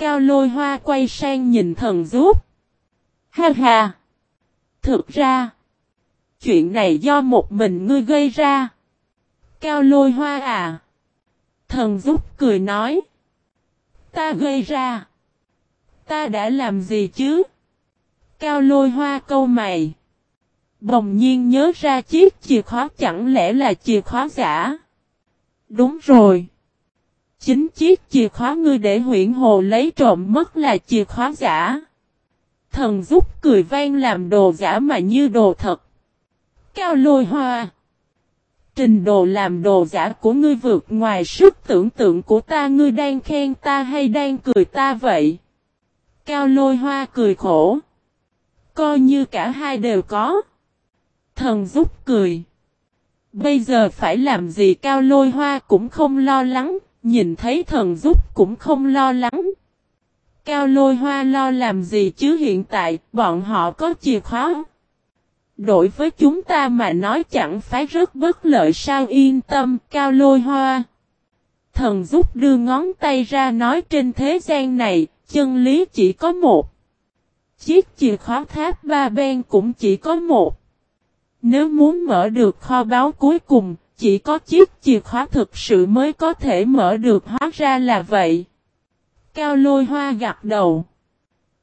Cao lôi hoa quay sang nhìn thần giúp. Ha ha! Thực ra, chuyện này do một mình ngươi gây ra. Cao lôi hoa à! Thần giúp cười nói. Ta gây ra. Ta đã làm gì chứ? Cao lôi hoa câu mày. Bồng nhiên nhớ ra chiếc chìa khóa chẳng lẽ là chìa khóa giả? Đúng rồi. Chính chiếc chìa khóa ngươi để huyện hồ lấy trộm mất là chìa khóa giả. Thần giúp cười vang làm đồ giả mà như đồ thật. Cao lôi hoa. Trình đồ làm đồ giả của ngươi vượt ngoài sức tưởng tượng của ta ngươi đang khen ta hay đang cười ta vậy? Cao lôi hoa cười khổ. Coi như cả hai đều có. Thần giúp cười. Bây giờ phải làm gì cao lôi hoa cũng không lo lắng, nhìn thấy thần giúp cũng không lo lắng. Cao lôi hoa lo làm gì chứ hiện tại bọn họ có chìa khóa. Đối với chúng ta mà nói chẳng phải rất bất lợi sao yên tâm cao lôi hoa. Thần giúp đưa ngón tay ra nói trên thế gian này, chân lý chỉ có một. Chiếc chìa khóa tháp ba bên cũng chỉ có một. Nếu muốn mở được kho báu cuối cùng, chỉ có chiếc chìa khóa thực sự mới có thể mở được hóa ra là vậy. Cao lôi hoa gặt đầu.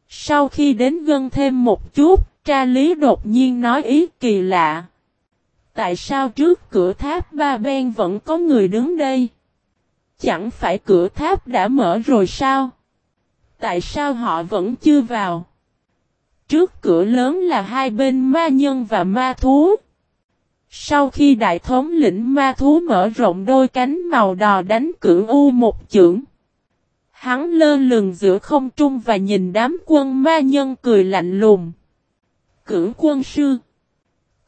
Sau khi đến gần thêm một chút, tra lý đột nhiên nói ý kỳ lạ. Tại sao trước cửa tháp ba ben vẫn có người đứng đây? Chẳng phải cửa tháp đã mở rồi sao? Tại sao họ vẫn chưa vào? Trước cửa lớn là hai bên ma nhân và ma thú. Sau khi đại thống lĩnh ma thú mở rộng đôi cánh màu đỏ đánh cử u một chưởng. Hắn lơ lửng giữa không trung và nhìn đám quân ma nhân cười lạnh lùng. Cử quân sư.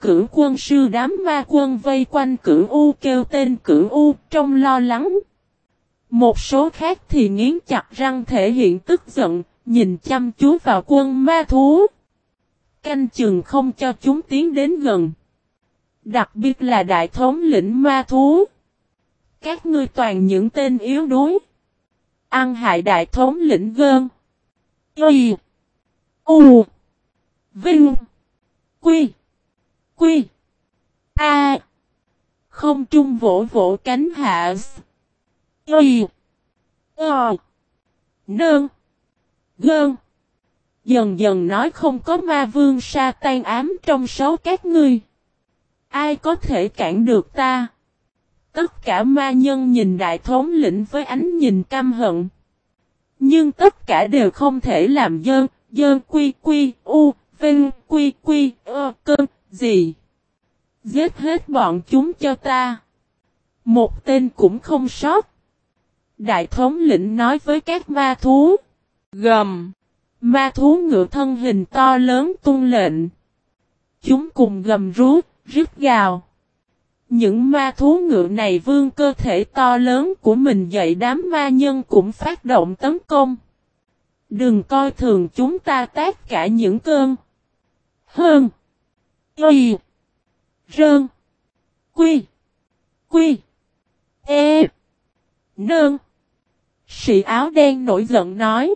Cử quân sư đám ma quân vây quanh cử u kêu tên cử u trong lo lắng. Một số khác thì nghiến chặt răng thể hiện tức giận, nhìn chăm chú vào quân ma thú. Canh chừng không cho chúng tiến đến gần. Đặc biệt là đại thống lĩnh ma thú. Các ngươi toàn những tên yếu đuối. Ăn hại đại thống lĩnh gơn. Y. U. Vinh. Quy. Quy. A. Không trung vỗ vỗ cánh hạ. Y. O. Nương. Gơn. Dần dần nói không có ma vương sa tan ám trong số các ngươi. Ai có thể cản được ta? Tất cả ma nhân nhìn đại thống lĩnh với ánh nhìn căm hận. Nhưng tất cả đều không thể làm dơn, dơn quy quy, u, vinh, quy quy, ơ, cơn, gì. Giết hết bọn chúng cho ta. Một tên cũng không sót. Đại thống lĩnh nói với các ma thú. Gầm. Ma thú ngựa thân hình to lớn tung lệnh. Chúng cùng gầm rú, rít gào. Những ma thú ngựa này vương cơ thể to lớn của mình dậy đám ma nhân cũng phát động tấn công. Đừng coi thường chúng ta tác cả những cơn. Hơn. Y. Rơn. Quy. Quy. E. Nơn. Sĩ áo đen nổi giận nói.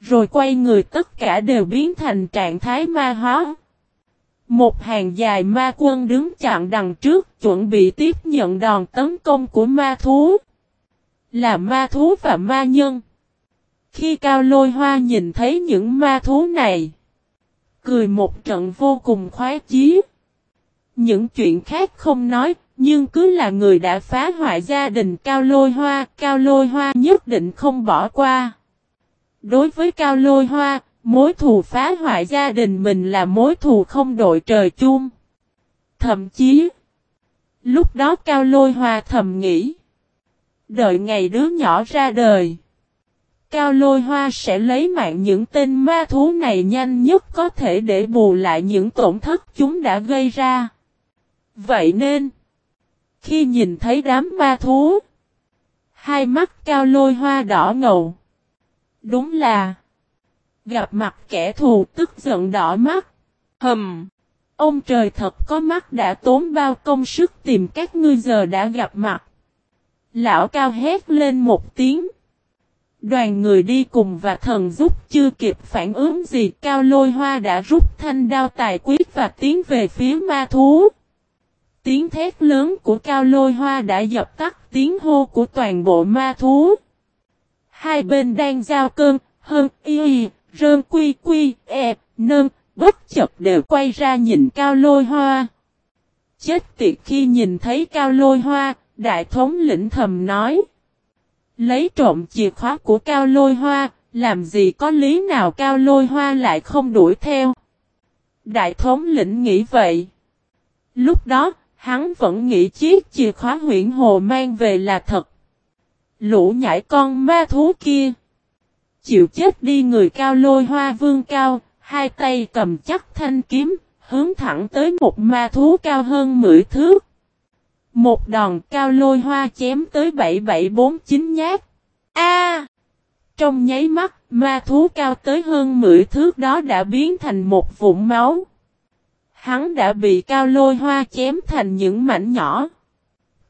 Rồi quay người tất cả đều biến thành trạng thái ma hóa. Một hàng dài ma quân đứng chặn đằng trước chuẩn bị tiếp nhận đòn tấn công của ma thú. Là ma thú và ma nhân. Khi Cao Lôi Hoa nhìn thấy những ma thú này, cười một trận vô cùng khoái chí. Những chuyện khác không nói, nhưng cứ là người đã phá hoại gia đình Cao Lôi Hoa, Cao Lôi Hoa nhất định không bỏ qua. Đối với Cao Lôi Hoa, Mối thù phá hoại gia đình mình là mối thù không đội trời chung. Thậm chí, lúc đó Cao Lôi Hoa thầm nghĩ, đợi ngày đứa nhỏ ra đời, Cao Lôi Hoa sẽ lấy mạng những tên ma thú này nhanh nhất có thể để bù lại những tổn thất chúng đã gây ra. Vậy nên, khi nhìn thấy đám ma thú, hai mắt Cao Lôi Hoa đỏ ngầu. Đúng là Gặp mặt kẻ thù tức giận đỏ mắt. Hầm. Ông trời thật có mắt đã tốn bao công sức tìm các ngươi giờ đã gặp mặt. Lão cao hét lên một tiếng. Đoàn người đi cùng và thần giúp chưa kịp phản ứng gì cao lôi hoa đã rút thanh đao tài quyết và tiến về phía ma thú. Tiếng thét lớn của cao lôi hoa đã dập tắt tiếng hô của toàn bộ ma thú. Hai bên đang giao cơn, hơn y, rơn quy quy, e, nơn, bất chợt đều quay ra nhìn cao lôi hoa. Chết tiệt khi nhìn thấy cao lôi hoa, đại thống lĩnh thầm nói. Lấy trộm chìa khóa của cao lôi hoa, làm gì có lý nào cao lôi hoa lại không đuổi theo. Đại thống lĩnh nghĩ vậy. Lúc đó, hắn vẫn nghĩ chiếc chìa khóa huyện hồ mang về là thật. Lũ nhảy con ma thú kia. Chịu chết đi người cao lôi hoa vương cao, hai tay cầm chắc thanh kiếm, hướng thẳng tới một ma thú cao hơn 10 thước. Một đòn cao lôi hoa chém tới 7749 nhát. A! trong nháy mắt, ma thú cao tới hơn 10 thước đó đã biến thành một vụn máu. Hắn đã bị cao lôi hoa chém thành những mảnh nhỏ.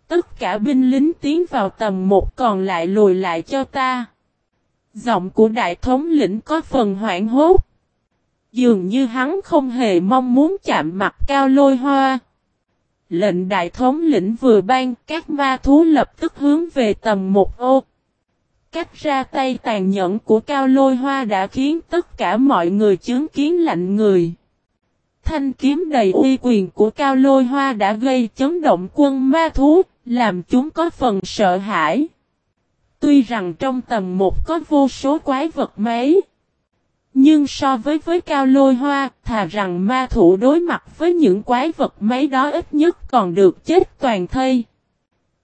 Tất cả binh lính tiến vào tầm một còn lại lùi lại cho ta. Giọng của đại thống lĩnh có phần hoảng hốt. Dường như hắn không hề mong muốn chạm mặt cao lôi hoa. Lệnh đại thống lĩnh vừa ban các ma thú lập tức hướng về tầng một ô. Cách ra tay tàn nhẫn của cao lôi hoa đã khiến tất cả mọi người chứng kiến lạnh người. Thanh kiếm đầy uy quyền của cao lôi hoa đã gây chấn động quân ma thú, làm chúng có phần sợ hãi. Tuy rằng trong tầm một có vô số quái vật mấy. Nhưng so với với cao lôi hoa, thà rằng ma thủ đối mặt với những quái vật mấy đó ít nhất còn được chết toàn thây.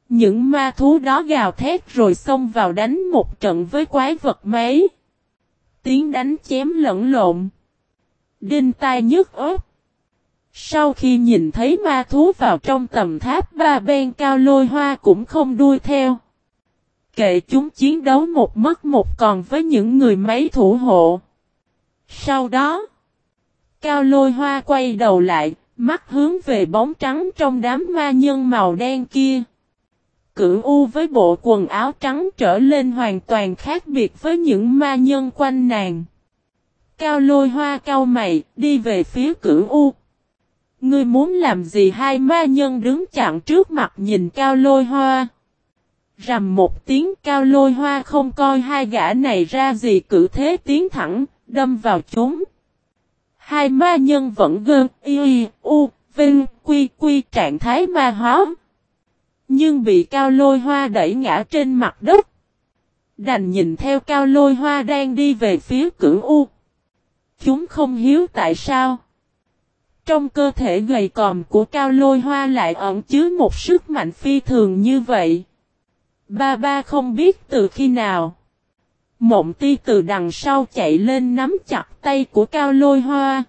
Những ma thú đó gào thét rồi xông vào đánh một trận với quái vật mấy. Tiếng đánh chém lẫn lộn. Đinh tai nhức ớt. Sau khi nhìn thấy ma thú vào trong tầm tháp ba bên cao lôi hoa cũng không đuôi theo. Kệ chúng chiến đấu một mất một còn với những người máy thủ hộ. Sau đó, cao lôi hoa quay đầu lại, mắt hướng về bóng trắng trong đám ma nhân màu đen kia. Cửu U với bộ quần áo trắng trở lên hoàn toàn khác biệt với những ma nhân quanh nàng. Cao lôi hoa cao mày, đi về phía cửu U. Ngươi muốn làm gì hai ma nhân đứng chặn trước mặt nhìn cao lôi hoa. Rầm một tiếng cao lôi hoa không coi hai gã này ra gì cử thế tiến thẳng, đâm vào chúng. Hai ma nhân vẫn gơn, y, u, vinh, quy, quy trạng thái ma hóa. Nhưng bị cao lôi hoa đẩy ngã trên mặt đất. Đành nhìn theo cao lôi hoa đang đi về phía cửu u. Chúng không hiếu tại sao. Trong cơ thể gầy còm của cao lôi hoa lại ẩn chứa một sức mạnh phi thường như vậy. Ba ba không biết từ khi nào. Mộng ti từ đằng sau chạy lên nắm chặt tay của cao lôi hoa.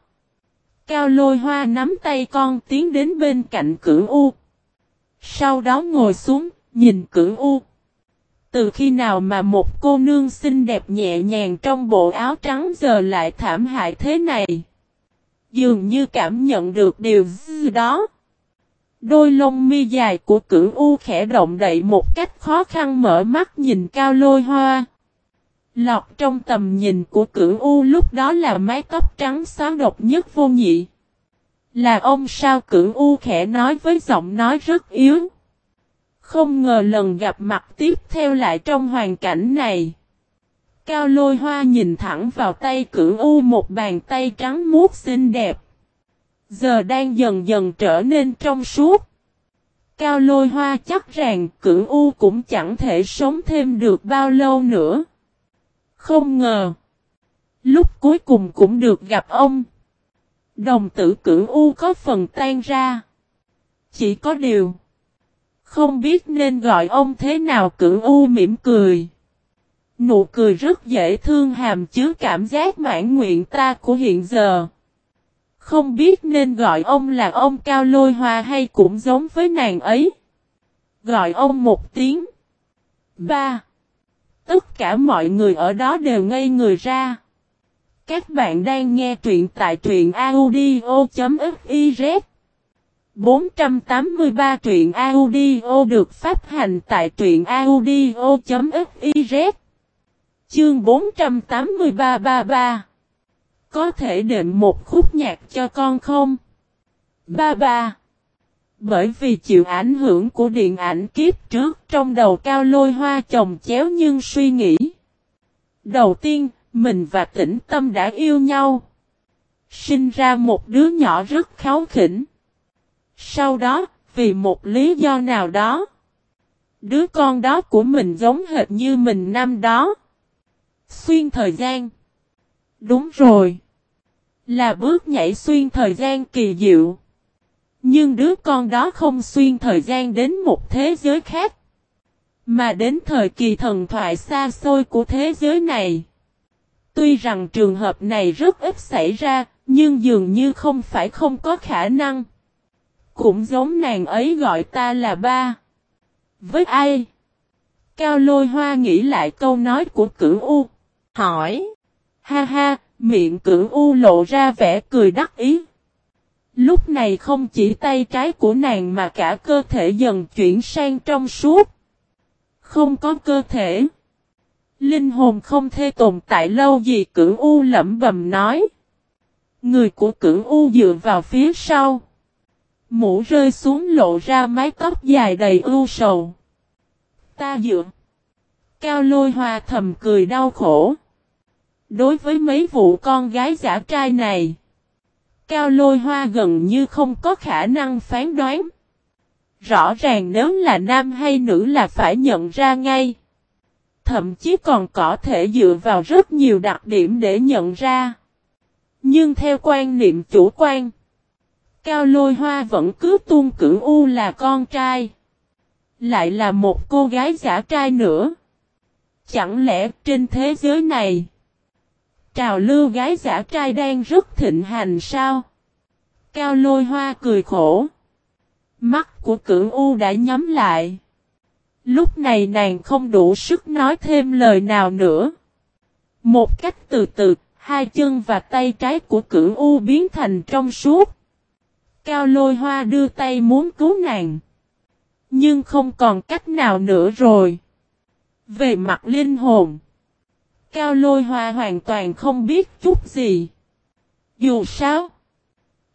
Cao lôi hoa nắm tay con tiến đến bên cạnh cửu U. Sau đó ngồi xuống, nhìn cửu U. Từ khi nào mà một cô nương xinh đẹp nhẹ nhàng trong bộ áo trắng giờ lại thảm hại thế này? Dường như cảm nhận được điều gì đó. Đôi lông mi dài của cửu U khẽ động đậy một cách khó khăn mở mắt nhìn cao lôi hoa. Lọt trong tầm nhìn của cửu U lúc đó là mái tóc trắng xóa độc nhất vô nhị. Là ông sao cửu U khẽ nói với giọng nói rất yếu. Không ngờ lần gặp mặt tiếp theo lại trong hoàn cảnh này. Cao lôi hoa nhìn thẳng vào tay cửu U một bàn tay trắng muốt xinh đẹp. Giờ đang dần dần trở nên trong suốt. Cao lôi hoa chắc rằng cửu U cũng chẳng thể sống thêm được bao lâu nữa. Không ngờ. Lúc cuối cùng cũng được gặp ông. Đồng tử cửu U có phần tan ra. Chỉ có điều. Không biết nên gọi ông thế nào cửu U mỉm cười. Nụ cười rất dễ thương hàm chứa cảm giác mãn nguyện ta của hiện giờ. Không biết nên gọi ông là ông Cao Lôi Hoa hay cũng giống với nàng ấy. Gọi ông một tiếng. Ba. Tất cả mọi người ở đó đều ngây người ra. Các bạn đang nghe truyện tại truyện audio.fiz 483 truyện audio được phát hành tại truyện audio.fiz Chương 483-33 có thể đệm một khúc nhạc cho con không? Ba ba Bởi vì chịu ảnh hưởng của điện ảnh kiếp trước trong đầu cao lôi hoa chồng chéo nhưng suy nghĩ. Đầu tiên, mình và tĩnh tâm đã yêu nhau. Sinh ra một đứa nhỏ rất kháu khỉnh. Sau đó, vì một lý do nào đó, đứa con đó của mình giống hệt như mình năm đó. Xuyên thời gian. Đúng rồi. Là bước nhảy xuyên thời gian kỳ diệu. Nhưng đứa con đó không xuyên thời gian đến một thế giới khác. Mà đến thời kỳ thần thoại xa xôi của thế giới này. Tuy rằng trường hợp này rất ít xảy ra, nhưng dường như không phải không có khả năng. Cũng giống nàng ấy gọi ta là ba. Với ai? Cao lôi hoa nghĩ lại câu nói của cửu U. Hỏi. Ha ha, miệng cửu U lộ ra vẻ cười đắc ý. Lúc này không chỉ tay trái của nàng mà cả cơ thể dần chuyển sang trong suốt. Không có cơ thể. Linh hồn không thể tồn tại lâu gì cửu U lẩm bầm nói. Người của cửu U dựa vào phía sau. Mũ rơi xuống lộ ra mái tóc dài đầy ưu sầu. Ta dựa. Cao lôi hoa thầm cười đau khổ. Đối với mấy vụ con gái giả trai này. Cao lôi hoa gần như không có khả năng phán đoán. Rõ ràng nếu là nam hay nữ là phải nhận ra ngay. Thậm chí còn có thể dựa vào rất nhiều đặc điểm để nhận ra. Nhưng theo quan niệm chủ quan, Cao lôi hoa vẫn cứ tuôn cử U là con trai. Lại là một cô gái giả trai nữa. Chẳng lẽ trên thế giới này, trào lưu gái giả trai đang rất thịnh hành sao? Cao lôi hoa cười khổ. Mắt của cửu U đã nhắm lại. Lúc này nàng không đủ sức nói thêm lời nào nữa. Một cách từ từ, hai chân và tay trái của cửu U biến thành trong suốt. Cao lôi hoa đưa tay muốn cứu nàng. Nhưng không còn cách nào nữa rồi. Về mặt linh hồn. Cao lôi hoa hoàn toàn không biết chút gì. Dù sao.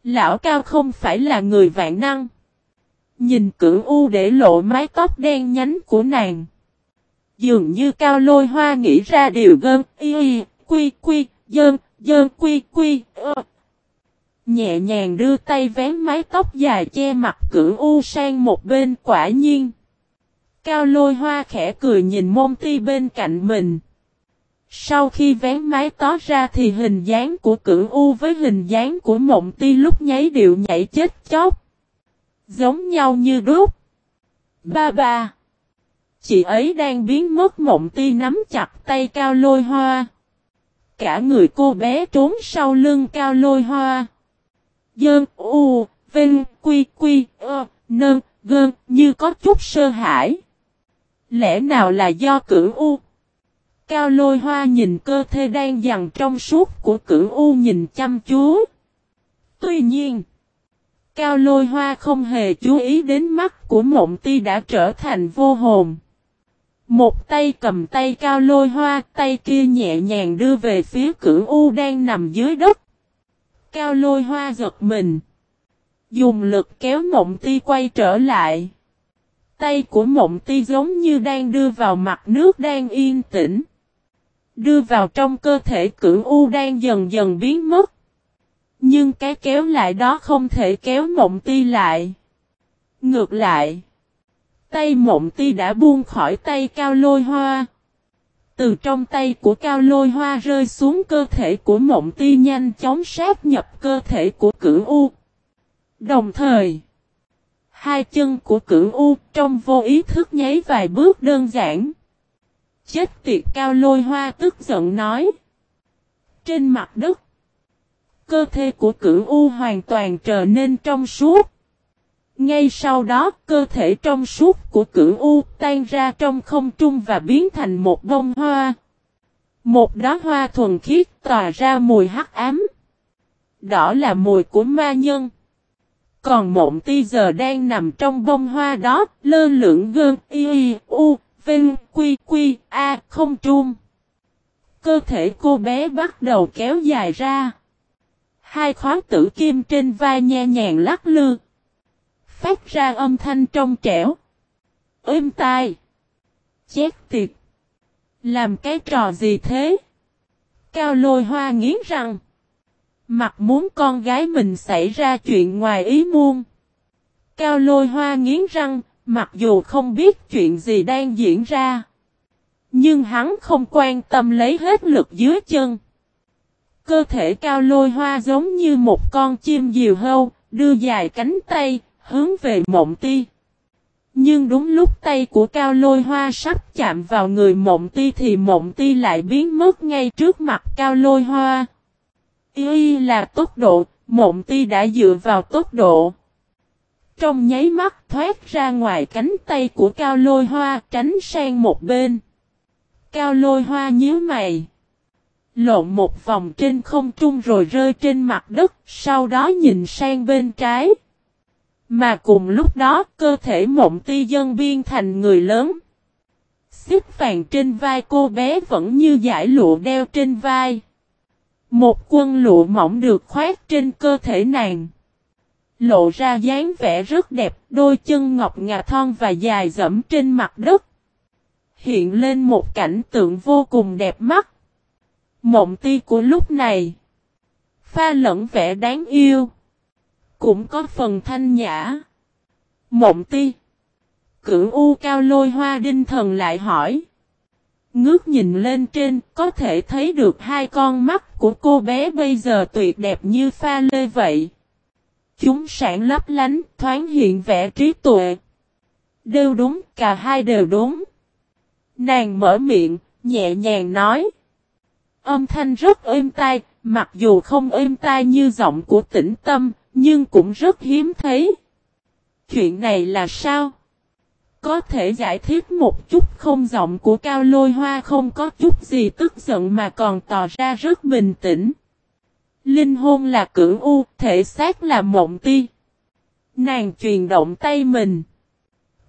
Lão Cao không phải là người vạn năng. Nhìn cửu u để lộ mái tóc đen nhánh của nàng. Dường như Cao lôi hoa nghĩ ra điều gơn y y, quy quy dơn dơn quy quy, ơ. Nhẹ nhàng đưa tay vén mái tóc dài che mặt cửu u sang một bên quả nhiên. Cao lôi hoa khẽ cười nhìn môn ti bên cạnh mình. Sau khi vén mái tó ra thì hình dáng của cửu u với hình dáng của mộng ti lúc nháy điệu nhảy chết chóc. Giống nhau như đúc. Ba ba. Chị ấy đang biến mất mộng ti nắm chặt tay cao lôi hoa. Cả người cô bé trốn sau lưng cao lôi hoa. Dơn u, vinh, quy quy, ơ, nơn, gơn như có chút sơ hãi. Lẽ nào là do cửu u? Cao lôi hoa nhìn cơ thể đang dằn trong suốt của cửu u nhìn chăm chú. Tuy nhiên, Cao lôi hoa không hề chú ý đến mắt của mộng ti đã trở thành vô hồn. Một tay cầm tay cao lôi hoa, tay kia nhẹ nhàng đưa về phía cửu u đang nằm dưới đất. Cao lôi hoa giật mình. Dùng lực kéo mộng ti quay trở lại. Tay của mộng ti giống như đang đưa vào mặt nước đang yên tĩnh. Đưa vào trong cơ thể cửu u đang dần dần biến mất. Nhưng cái kéo lại đó không thể kéo mộng ti lại. Ngược lại. Tay mộng ti đã buông khỏi tay cao lôi hoa. Từ trong tay của cao lôi hoa rơi xuống cơ thể của mộng ti nhanh chóng sát nhập cơ thể của cửu U. Đồng thời, hai chân của cửu U trong vô ý thức nháy vài bước đơn giản. Chết tiệt cao lôi hoa tức giận nói. Trên mặt đất, cơ thể của cửu U hoàn toàn trở nên trong suốt. Ngay sau đó, cơ thể trong suốt của cửu U tan ra trong không trung và biến thành một bông hoa. Một đóa hoa thuần khiết tỏa ra mùi hắc ám. Đó là mùi của ma nhân. Còn mộng ti giờ đang nằm trong bông hoa đó, lơ lửng gơn y y u, vinh quy quy a không trung. Cơ thể cô bé bắt đầu kéo dài ra. Hai khóa tử kim trên vai nhẹ nhàng lắc lư. Phát ra âm thanh trong trẻo. Êm tai. Chét tiệt. Làm cái trò gì thế? Cao lôi hoa nghiến răng. Mặt muốn con gái mình xảy ra chuyện ngoài ý muôn. Cao lôi hoa nghiến răng, mặc dù không biết chuyện gì đang diễn ra. Nhưng hắn không quan tâm lấy hết lực dưới chân. Cơ thể cao lôi hoa giống như một con chim diều hâu, đưa dài cánh tay, hướng về mộng ti. Nhưng đúng lúc tay của cao lôi hoa sắp chạm vào người mộng ti thì mộng ti lại biến mất ngay trước mặt cao lôi hoa. Y là tốc độ, mộng ti đã dựa vào tốc độ. Trong nháy mắt thoát ra ngoài cánh tay của cao lôi hoa tránh sang một bên. Cao lôi hoa nhíu mày. Lộn một vòng trên không trung rồi rơi trên mặt đất, sau đó nhìn sang bên trái. Mà cùng lúc đó cơ thể mộng ti dân biên thành người lớn. Xích vàng trên vai cô bé vẫn như giải lụa đeo trên vai. Một quân lụa mỏng được khoét trên cơ thể nàng. Lộ ra dáng vẻ rất đẹp, đôi chân ngọc ngà thon và dài dẫm trên mặt đất. Hiện lên một cảnh tượng vô cùng đẹp mắt. Mộng ti của lúc này. Pha lẫn vẻ đáng yêu. Cũng có phần thanh nhã. Mộng ti. Cửu U cao lôi hoa đinh thần lại hỏi. Ngước nhìn lên trên, có thể thấy được hai con mắt của cô bé bây giờ tuyệt đẹp như pha lê vậy. Chúng sản lấp lánh, thoáng hiện vẻ trí tuệ. Đều đúng, cả hai đều đúng. Nàng mở miệng, nhẹ nhàng nói. Âm thanh rất êm tai, mặc dù không êm tai như giọng của tĩnh tâm, nhưng cũng rất hiếm thấy. Chuyện này là sao? Có thể giải thích một chút không giọng của cao lôi hoa không có chút gì tức giận mà còn tỏ ra rất bình tĩnh. Linh hôn là cửu u, thể xác là mộng ti. Nàng truyền động tay mình.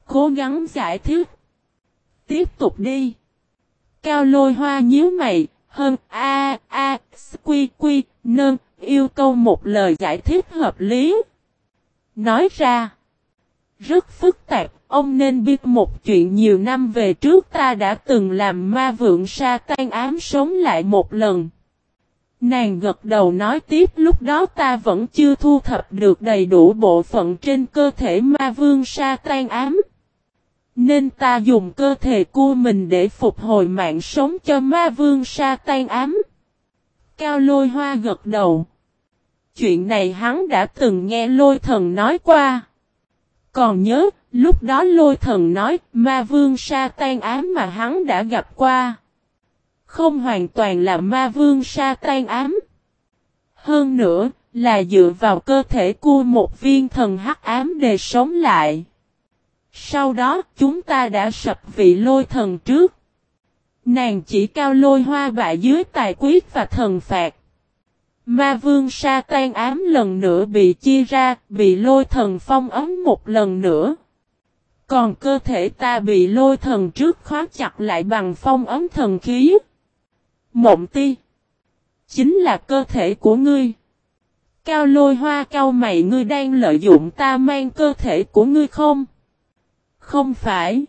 Cố gắng giải thích. Tiếp tục đi. Cao lôi hoa nhíu mày, hơn a a quy quy, nơn, yêu cầu một lời giải thích hợp lý. Nói ra. Rất phức tạp, ông nên biết một chuyện nhiều năm về trước ta đã từng làm ma vượng sa tan ám sống lại một lần. Nàng gật đầu nói tiếp lúc đó ta vẫn chưa thu thập được đầy đủ bộ phận trên cơ thể ma vương sa tan ám. Nên ta dùng cơ thể của mình để phục hồi mạng sống cho ma vương sa tan ám. Cao lôi hoa gật đầu. Chuyện này hắn đã từng nghe lôi thần nói qua. Còn nhớ, lúc đó lôi thần nói ma vương sa tan ám mà hắn đã gặp qua. Không hoàn toàn là ma vương sa tan ám. Hơn nữa, là dựa vào cơ thể của một viên thần hắc ám để sống lại. Sau đó, chúng ta đã sập vị lôi thần trước. Nàng chỉ cao lôi hoa bại dưới tài quyết và thần phạt. Ma vương sa tan ám lần nữa bị chia ra, bị lôi thần phong ấm một lần nữa. Còn cơ thể ta bị lôi thần trước khóa chặt lại bằng phong ấm thần khí. Mộng ti. Chính là cơ thể của ngươi. Cao lôi hoa cao mày, ngươi đang lợi dụng ta mang cơ thể của ngươi không? Không phải.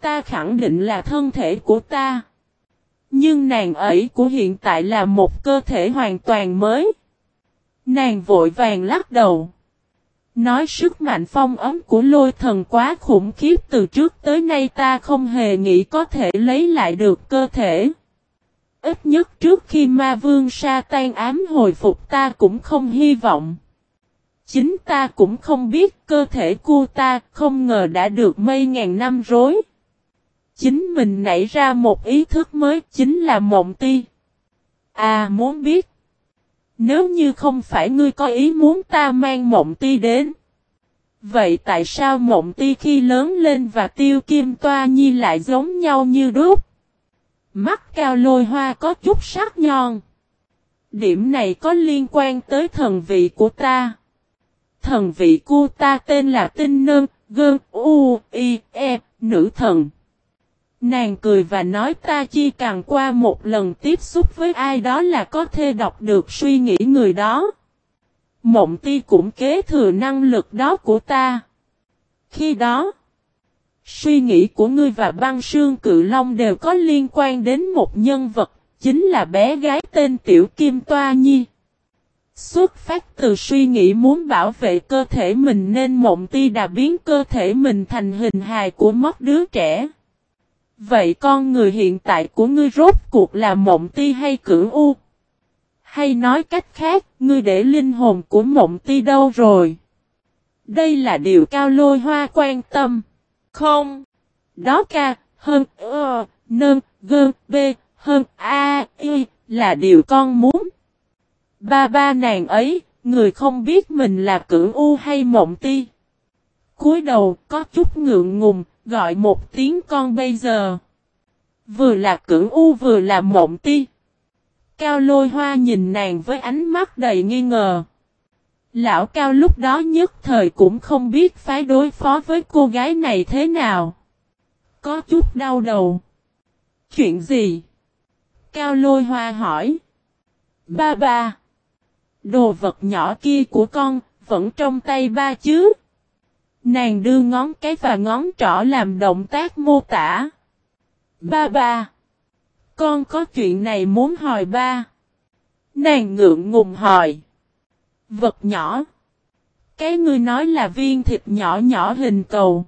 Ta khẳng định là thân thể của ta. Nhưng nàng ấy của hiện tại là một cơ thể hoàn toàn mới. Nàng vội vàng lắc đầu. Nói sức mạnh phong ấm của lôi thần quá khủng khiếp, từ trước tới nay ta không hề nghĩ có thể lấy lại được cơ thể. Ít nhất trước khi ma vương sa tan ám hồi phục ta cũng không hy vọng. Chính ta cũng không biết cơ thể của ta không ngờ đã được mây ngàn năm rối. Chính mình nảy ra một ý thức mới chính là mộng ti. À muốn biết. Nếu như không phải ngươi có ý muốn ta mang mộng ti đến. Vậy tại sao mộng ti khi lớn lên và tiêu kim toa nhi lại giống nhau như đúc? Mắt cao lôi hoa có chút sắc nhọn. Điểm này có liên quan tới thần vị của ta. Thần vị của ta tên là Tinh Nương, Gơn, U, I, E, nữ thần. Nàng cười và nói ta chi càng qua một lần tiếp xúc với ai đó là có thể đọc được suy nghĩ người đó. Mộng ti cũng kế thừa năng lực đó của ta. Khi đó, suy nghĩ của ngươi và băng sương cự long đều có liên quan đến một nhân vật, chính là bé gái tên Tiểu Kim Toa Nhi. Xuất phát từ suy nghĩ muốn bảo vệ cơ thể mình nên mộng ti đã biến cơ thể mình thành hình hài của mất đứa trẻ. Vậy con người hiện tại của ngươi rốt cuộc là mộng ti hay cửu u? Hay nói cách khác, ngươi để linh hồn của mộng ti đâu rồi? Đây là điều cao lôi hoa quan tâm. Không. Đó ca, hơn, ơ, nơn, gơn, b, hơn, a, y, là điều con muốn. Ba ba nàng ấy, người không biết mình là cửu u hay mộng ti. cúi đầu, có chút ngượng ngùng, gọi một tiếng con bây giờ. Vừa là cửu u vừa là mộng ti. Cao lôi hoa nhìn nàng với ánh mắt đầy nghi ngờ. Lão Cao lúc đó nhất thời cũng không biết phái đối phó với cô gái này thế nào. Có chút đau đầu. Chuyện gì? Cao lôi hoa hỏi. Ba ba. Đồ vật nhỏ kia của con, vẫn trong tay ba chứ? Nàng đưa ngón cái và ngón trỏ làm động tác mô tả. Ba ba. Con có chuyện này muốn hỏi ba. Nàng ngượng ngùng hỏi. Vật nhỏ. Cái ngươi nói là viên thịt nhỏ nhỏ hình cầu.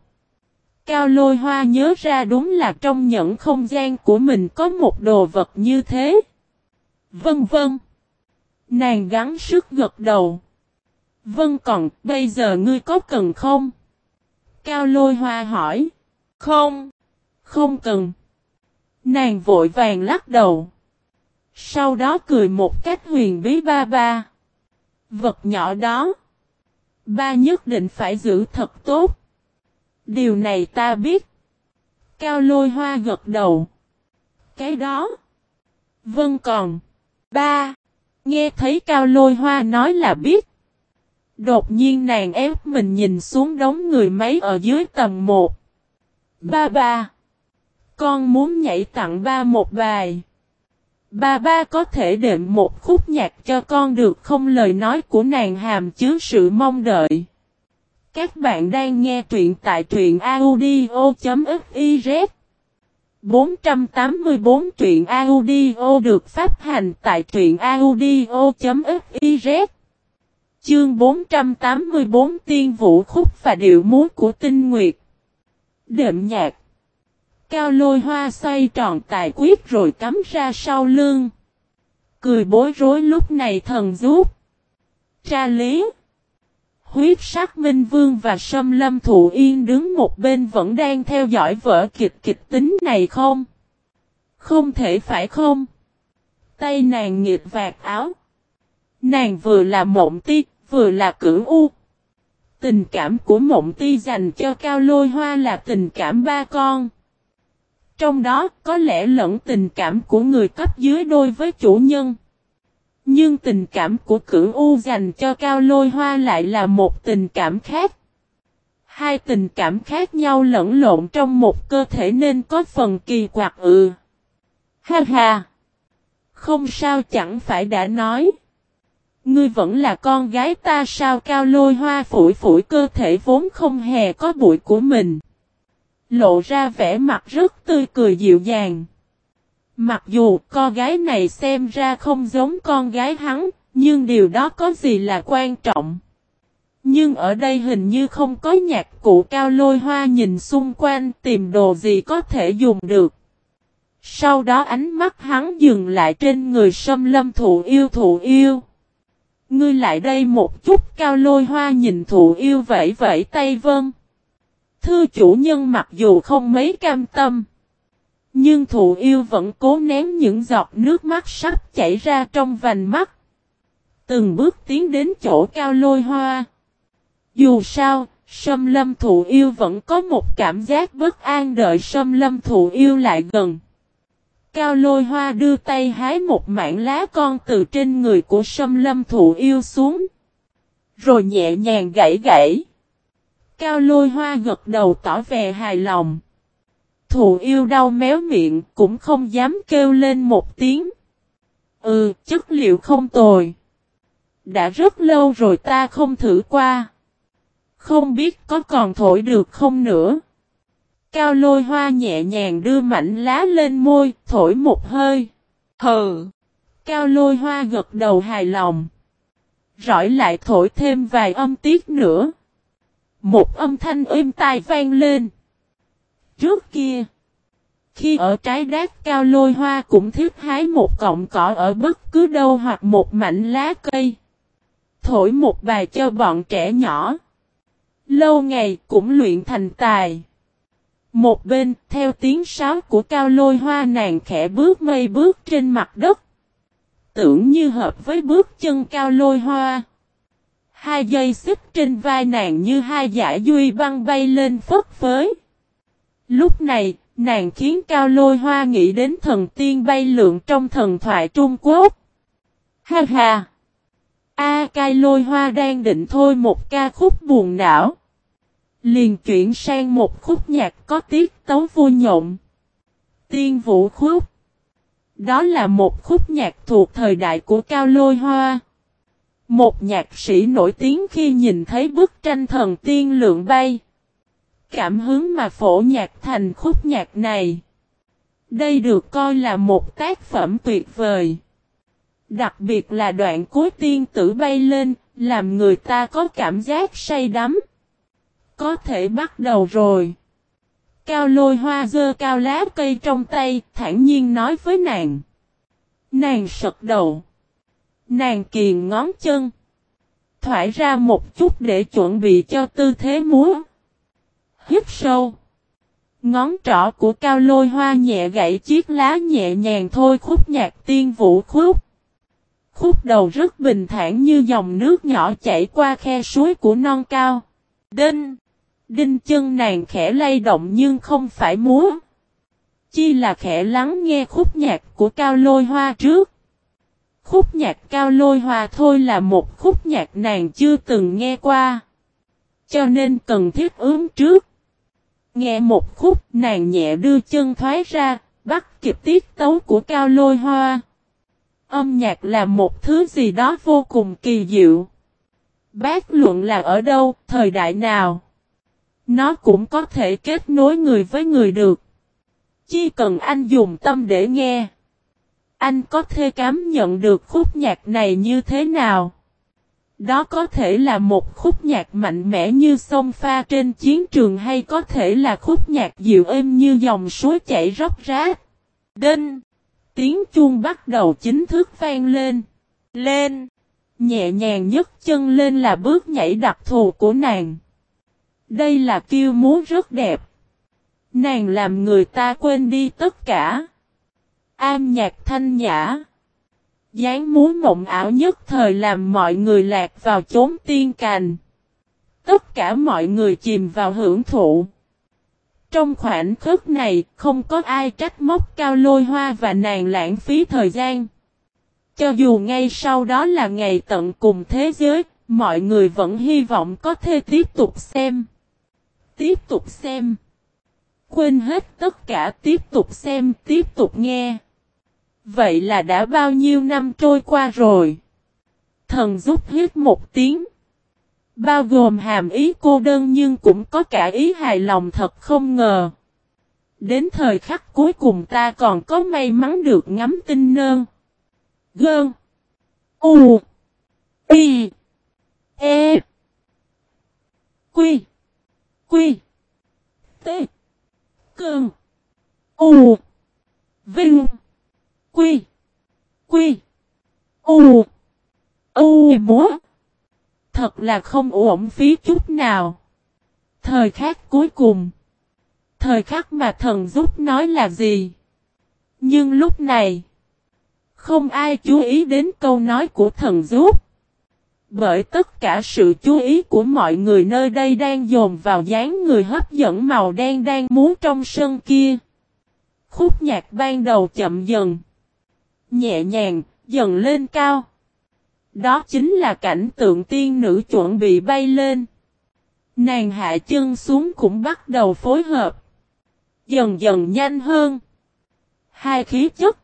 Cao lôi hoa nhớ ra đúng là trong nhẫn không gian của mình có một đồ vật như thế. Vân vân. Nàng gắng sức gật đầu. Vân còn, bây giờ ngươi có cần không? Cao lôi hoa hỏi. Không. Không cần. Nàng vội vàng lắc đầu. Sau đó cười một cách huyền bí ba ba. Vật nhỏ đó. Ba nhất định phải giữ thật tốt. Điều này ta biết. Cao lôi hoa gật đầu. Cái đó. vâng còn. Ba. Nghe thấy cao lôi hoa nói là biết. Đột nhiên nàng ép mình nhìn xuống đống người máy ở dưới tầng 1. Ba ba. Con muốn nhảy tặng ba một bài. Ba ba có thể đệm một khúc nhạc cho con được không? Lời nói của nàng hàm chứa sự mong đợi. Các bạn đang nghe truyện tại truyện audio.fiz 484 truyện audio được phát hành tại truyện audio.fiz Chương 484 Tiên vũ khúc và điệu múa của tinh nguyệt. Đệm nhạc. Cao lôi hoa xoay tròn tài quyết rồi cắm ra sau lưng. Cười bối rối lúc này thần giúp. Tra lý. Huyết sắc Minh Vương và Sâm Lâm Thụ Yên đứng một bên vẫn đang theo dõi vở kịch kịch tính này không? Không thể phải không? Tay nàng nghiệt vạt áo. Nàng vừa là mộng ti, vừa là cửu u. Tình cảm của mộng ti dành cho cao lôi hoa là tình cảm ba con. Trong đó có lẽ lẫn tình cảm của người cấp dưới đôi với chủ nhân. Nhưng tình cảm của cửu U dành cho cao lôi hoa lại là một tình cảm khác. Hai tình cảm khác nhau lẫn lộn trong một cơ thể nên có phần kỳ quặc ừ. Ha ha! Không sao chẳng phải đã nói. Ngươi vẫn là con gái ta sao cao lôi hoa phủi phủi cơ thể vốn không hề có bụi của mình lộ ra vẻ mặt rất tươi cười dịu dàng. Mặc dù con gái này xem ra không giống con gái hắn, nhưng điều đó có gì là quan trọng. Nhưng ở đây hình như không có nhạc cụ cao lôi hoa nhìn xung quanh tìm đồ gì có thể dùng được. Sau đó ánh mắt hắn dừng lại trên người sâm lâm thụ yêu thụ yêu. Ngươi lại đây một chút cao lôi hoa nhìn thụ yêu vẫy vẫy tay vâng. Thư chủ nhân mặc dù không mấy cam tâm. Nhưng thụ yêu vẫn cố nén những giọt nước mắt sắp chảy ra trong vành mắt. Từng bước tiến đến chỗ cao lôi hoa. Dù sao, sâm lâm thụ yêu vẫn có một cảm giác bất an đợi sâm lâm thụ yêu lại gần. Cao lôi hoa đưa tay hái một mảng lá con từ trên người của sâm lâm thụ yêu xuống. Rồi nhẹ nhàng gãy gãy. Cao lôi hoa gật đầu tỏ vẻ hài lòng. thụ yêu đau méo miệng cũng không dám kêu lên một tiếng. Ừ, chất liệu không tồi. Đã rất lâu rồi ta không thử qua. Không biết có còn thổi được không nữa. Cao lôi hoa nhẹ nhàng đưa mảnh lá lên môi, thổi một hơi. Hừ. Cao lôi hoa gật đầu hài lòng. Rõi lại thổi thêm vài âm tiết nữa. Một âm thanh êm tai vang lên. Trước kia, khi ở trái đát cao lôi hoa cũng thiết hái một cọng cỏ ở bất cứ đâu hoặc một mảnh lá cây. Thổi một bài cho bọn trẻ nhỏ. Lâu ngày cũng luyện thành tài. Một bên, theo tiếng sáo của cao lôi hoa nàng khẽ bước mây bước trên mặt đất. Tưởng như hợp với bước chân cao lôi hoa. Hai dây xích trên vai nàng như hai giải duy băng bay lên phất phới. Lúc này, nàng khiến cao lôi hoa nghĩ đến thần tiên bay lượn trong thần thoại Trung Quốc. Ha ha! A cai lôi hoa đang định thôi một ca khúc buồn não. Liền chuyển sang một khúc nhạc có tiết tấu vui nhộn. Tiên vũ khúc. Đó là một khúc nhạc thuộc thời đại của Cao Lôi Hoa. Một nhạc sĩ nổi tiếng khi nhìn thấy bức tranh thần tiên lượng bay. Cảm hứng mà phổ nhạc thành khúc nhạc này. Đây được coi là một tác phẩm tuyệt vời. Đặc biệt là đoạn cuối tiên tử bay lên, làm người ta có cảm giác say đắm. Có thể bắt đầu rồi. Cao lôi hoa dơ cao lá cây trong tay, thản nhiên nói với nàng. Nàng sật đầu. Nàng kiền ngón chân. Thoải ra một chút để chuẩn bị cho tư thế múa. Hít sâu. Ngón trỏ của cao lôi hoa nhẹ gãy chiếc lá nhẹ nhàng thôi khúc nhạc tiên vũ khúc. Khúc đầu rất bình thản như dòng nước nhỏ chảy qua khe suối của non cao. Đinh! Đinh chân nàng khẽ lay động nhưng không phải múa. Chi là khẽ lắng nghe khúc nhạc của cao lôi hoa trước. Khúc nhạc cao lôi hoa thôi là một khúc nhạc nàng chưa từng nghe qua. Cho nên cần thiết ứng trước. Nghe một khúc nàng nhẹ đưa chân thoái ra, bắt kịp tiết tấu của cao lôi hoa. Âm nhạc là một thứ gì đó vô cùng kỳ diệu. Bác luận là ở đâu, thời đại nào. Nó cũng có thể kết nối người với người được. Chỉ cần anh dùng tâm để nghe. Anh có thể cảm nhận được khúc nhạc này như thế nào. Đó có thể là một khúc nhạc mạnh mẽ như sông pha trên chiến trường hay có thể là khúc nhạc dịu êm như dòng suối chảy róc rách. Đinh! Tiếng chuông bắt đầu chính thức vang lên. Lên! Nhẹ nhàng nhấc chân lên là bước nhảy đặc thù của nàng. Đây là kiêu múa rất đẹp. Nàng làm người ta quên đi tất cả. Am nhạc thanh nhã. dáng múa mộng ảo nhất thời làm mọi người lạc vào chốn tiên cành. Tất cả mọi người chìm vào hưởng thụ. Trong khoảnh khắc này, không có ai trách móc cao lôi hoa và nàng lãng phí thời gian. Cho dù ngay sau đó là ngày tận cùng thế giới, mọi người vẫn hy vọng có thể tiếp tục xem. Tiếp tục xem. Quên hết tất cả tiếp tục xem, tiếp tục nghe. Vậy là đã bao nhiêu năm trôi qua rồi. Thần giúp hít một tiếng. Bao gồm hàm ý cô đơn nhưng cũng có cả ý hài lòng thật không ngờ. Đến thời khắc cuối cùng ta còn có may mắn được ngắm tinh nơn. Gơn. U. Y. E. Quy. Quy. T. Cơn. U. Vinh. Quy. Quy. U. U múa. Thật là không uổng phí chút nào. Thời khắc cuối cùng. Thời khắc mà thần giúp nói là gì? Nhưng lúc này. Không ai chú ý đến câu nói của thần giúp. Bởi tất cả sự chú ý của mọi người nơi đây đang dồn vào dáng người hấp dẫn màu đen đang muốn trong sân kia. Khúc nhạc ban đầu chậm dần. Nhẹ nhàng, dần lên cao. Đó chính là cảnh tượng tiên nữ chuẩn bị bay lên. Nàng hạ chân xuống cũng bắt đầu phối hợp. Dần dần nhanh hơn. Hai khí chất.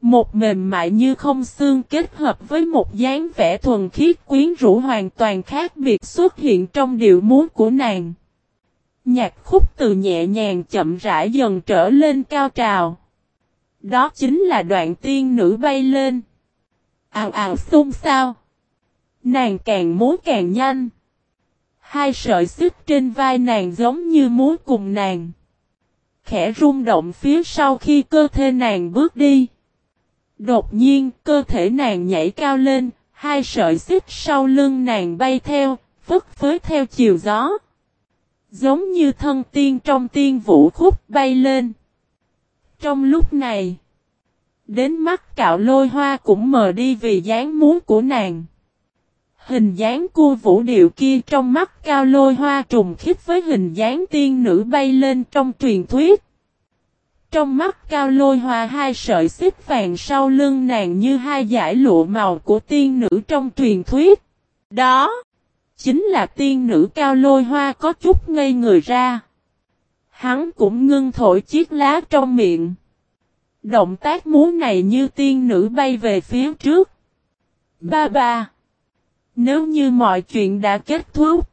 Một mềm mại như không xương kết hợp với một dáng vẻ thuần khiết quyến rũ hoàn toàn khác biệt xuất hiện trong điệu múa của nàng. Nhạc khúc từ nhẹ nhàng chậm rãi dần trở lên cao trào. Đó chính là đoạn tiên nữ bay lên. Ào ào xung sao. Nàng càng muốn càng nhanh. Hai sợi xích trên vai nàng giống như muốn cùng nàng. Khẽ rung động phía sau khi cơ thể nàng bước đi. Đột nhiên cơ thể nàng nhảy cao lên, hai sợi xích sau lưng nàng bay theo, phất phới theo chiều gió. Giống như thân tiên trong tiên vũ khúc bay lên. Trong lúc này, đến mắt cạo lôi hoa cũng mờ đi vì dáng muốn của nàng. Hình dáng cua vũ điệu kia trong mắt cao lôi hoa trùng khít với hình dáng tiên nữ bay lên trong truyền thuyết. Trong mắt cao lôi hoa hai sợi xích vàng sau lưng nàng như hai giải lụa màu của tiên nữ trong truyền thuyết. Đó, chính là tiên nữ cao lôi hoa có chút ngây người ra. Hắn cũng ngưng thổi chiếc lá trong miệng. Động tác múa này như tiên nữ bay về phía trước. Ba ba. Nếu như mọi chuyện đã kết thúc.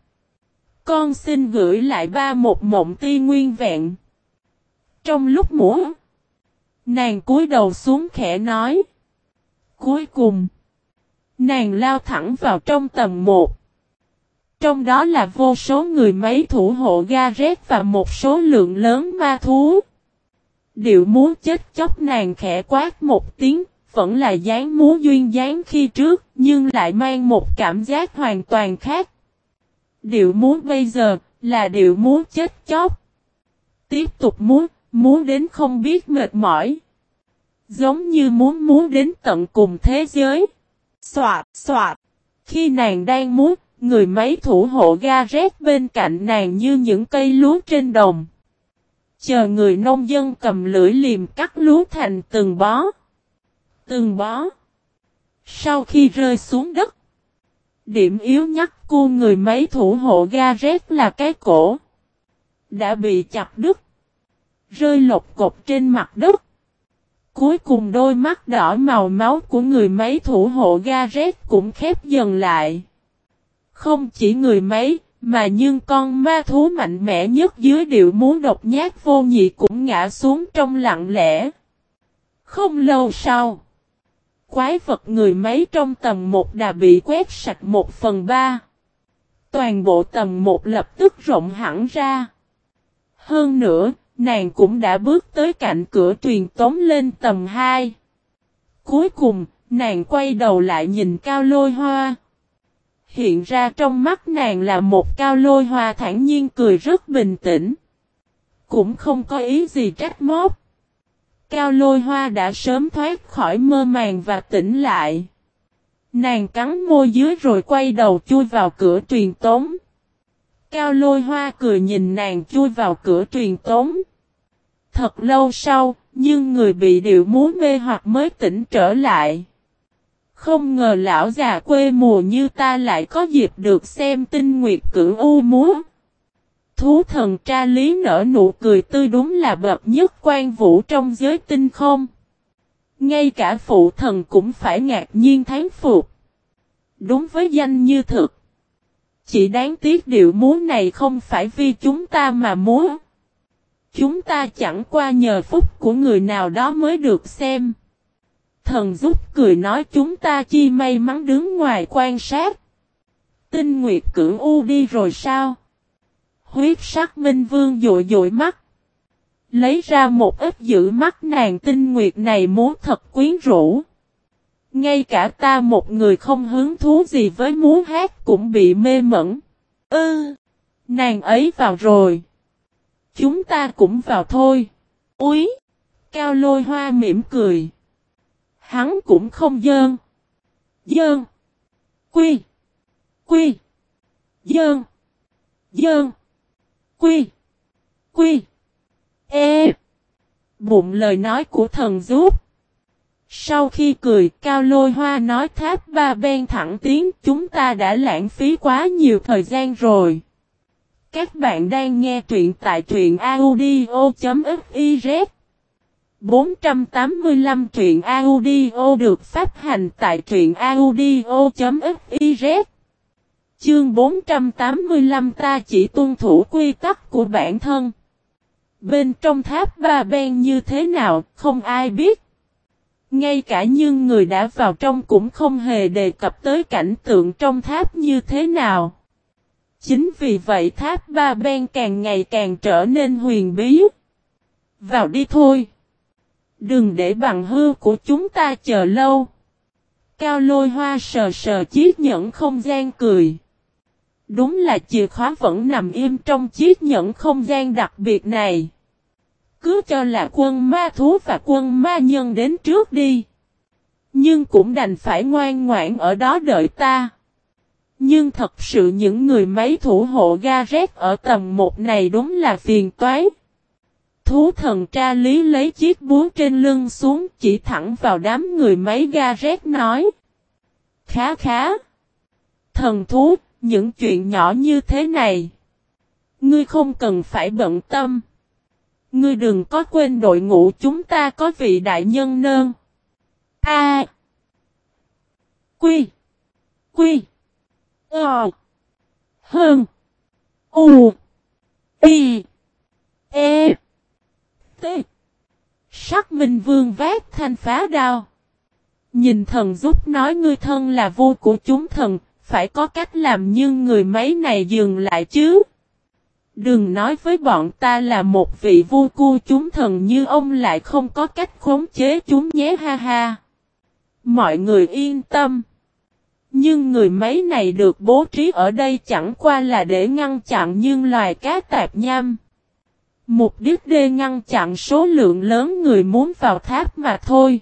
Con xin gửi lại ba một mộng ti nguyên vẹn. Trong lúc múa. Nàng cúi đầu xuống khẽ nói. Cuối cùng. Nàng lao thẳng vào trong tầng một. Trong đó là vô số người máy thủ hộ Gareth và một số lượng lớn ma thú. Điệu múa chết chóc nàng khẽ quát một tiếng, vẫn là dáng múa duyên dáng khi trước, nhưng lại mang một cảm giác hoàn toàn khác. Điệu múa bây giờ, là điệu múa chết chóc. Tiếp tục múa, múa đến không biết mệt mỏi. Giống như muốn múa đến tận cùng thế giới. Xoạt, xoạt. Khi nàng đang múa, người máy thủ hộ ga rét bên cạnh nàng như những cây lúa trên đồng. Chờ người nông dân cầm lưỡi liềm cắt lúa thành từng bó. Từng bó. Sau khi rơi xuống đất. Điểm yếu nhất của người máy thủ hộ ga rét là cái cổ. Đã bị chặt đứt. Rơi lột cột trên mặt đất. Cuối cùng đôi mắt đỏ màu máu của người máy thủ hộ ga rét cũng khép dần lại. Không chỉ người mấy mà nhưng con ma thú mạnh mẽ nhất dưới điệu muốn độc nhát vô nhị cũng ngã xuống trong lặng lẽ. Không lâu sau, quái vật người mấy trong tầng 1 đã bị quét sạch một phần ba. Toàn bộ tầng 1 lập tức rộng hẳn ra. Hơn nữa, nàng cũng đã bước tới cạnh cửa truyền tống lên tầng 2. Cuối cùng, nàng quay đầu lại nhìn cao lôi hoa. Hiện ra trong mắt nàng là một cao lôi hoa thản nhiên cười rất bình tĩnh. Cũng không có ý gì trách móc. Cao lôi hoa đã sớm thoát khỏi mơ màng và tỉnh lại. Nàng cắn môi dưới rồi quay đầu chui vào cửa truyền tống. Cao lôi hoa cười nhìn nàng chui vào cửa truyền tống. Thật lâu sau, nhưng người bị điệu múa mê hoặc mới tỉnh trở lại. Không ngờ lão già quê mùa như ta lại có dịp được xem tinh nguyệt cử u múa. Thú thần tra lý nở nụ cười tươi đúng là bậc nhất quan vũ trong giới tinh không. Ngay cả phụ thần cũng phải ngạc nhiên thán phục. Đúng với danh như thực. Chỉ đáng tiếc điệu múa này không phải vì chúng ta mà múa. Chúng ta chẳng qua nhờ phúc của người nào đó mới được xem. Thần giúp cười nói chúng ta chi may mắn đứng ngoài quan sát. Tinh Nguyệt cưỡng u đi rồi sao? Huyết sắc minh vương dội dội mắt. Lấy ra một ít giữ mắt nàng tinh nguyệt này muốn thật quyến rũ. Ngay cả ta một người không hứng thú gì với múa hát cũng bị mê mẩn. Ư! nàng ấy vào rồi. Chúng ta cũng vào thôi. Úi! Cao lôi hoa mỉm cười. Hắn cũng không dơn. Dơn. Quy. Quy. Dơn. Dơn. Quy. Quy. E. Bụng lời nói của thần giúp. Sau khi cười, Cao Lôi Hoa nói tháp ba ben thẳng tiếng chúng ta đã lãng phí quá nhiều thời gian rồi. Các bạn đang nghe truyện tại truyện audio.fif 485 truyện audio được phát hành tại truyện audio.fiz Chương 485 ta chỉ tuân thủ quy tắc của bản thân. Bên trong tháp ba ben như thế nào, không ai biết. Ngay cả những người đã vào trong cũng không hề đề cập tới cảnh tượng trong tháp như thế nào. Chính vì vậy tháp ba ben càng ngày càng trở nên huyền bí. Vào đi thôi. Đừng để bằng hư của chúng ta chờ lâu. Cao lôi hoa sờ sờ chiếc nhẫn không gian cười. Đúng là chìa khóa vẫn nằm im trong chiếc nhẫn không gian đặc biệt này. Cứ cho là quân ma thú và quân ma nhân đến trước đi. Nhưng cũng đành phải ngoan ngoãn ở đó đợi ta. Nhưng thật sự những người máy thủ hộ Gareth ở tầng 1 này đúng là phiền toái. Thú thần tra lý lấy chiếc búa trên lưng xuống chỉ thẳng vào đám người máy rét nói. Khá khá. Thần thú, những chuyện nhỏ như thế này. Ngươi không cần phải bận tâm. Ngươi đừng có quên đội ngũ chúng ta có vị đại nhân nơn. A. Quy. Quy. Ờ. Hơn. U. Y. E tê. Sắc Minh Vương vác thanh phá đao. Nhìn thần giúp nói ngươi thân là vua của chúng thần, phải có cách làm nhưng người mấy này dừng lại chứ. Đừng nói với bọn ta là một vị vua cua chúng thần như ông lại không có cách khống chế chúng nhé ha ha. Mọi người yên tâm. Nhưng người mấy này được bố trí ở đây chẳng qua là để ngăn chặn những loài cá tạp nham. Mục đích đê ngăn chặn số lượng lớn người muốn vào tháp mà thôi.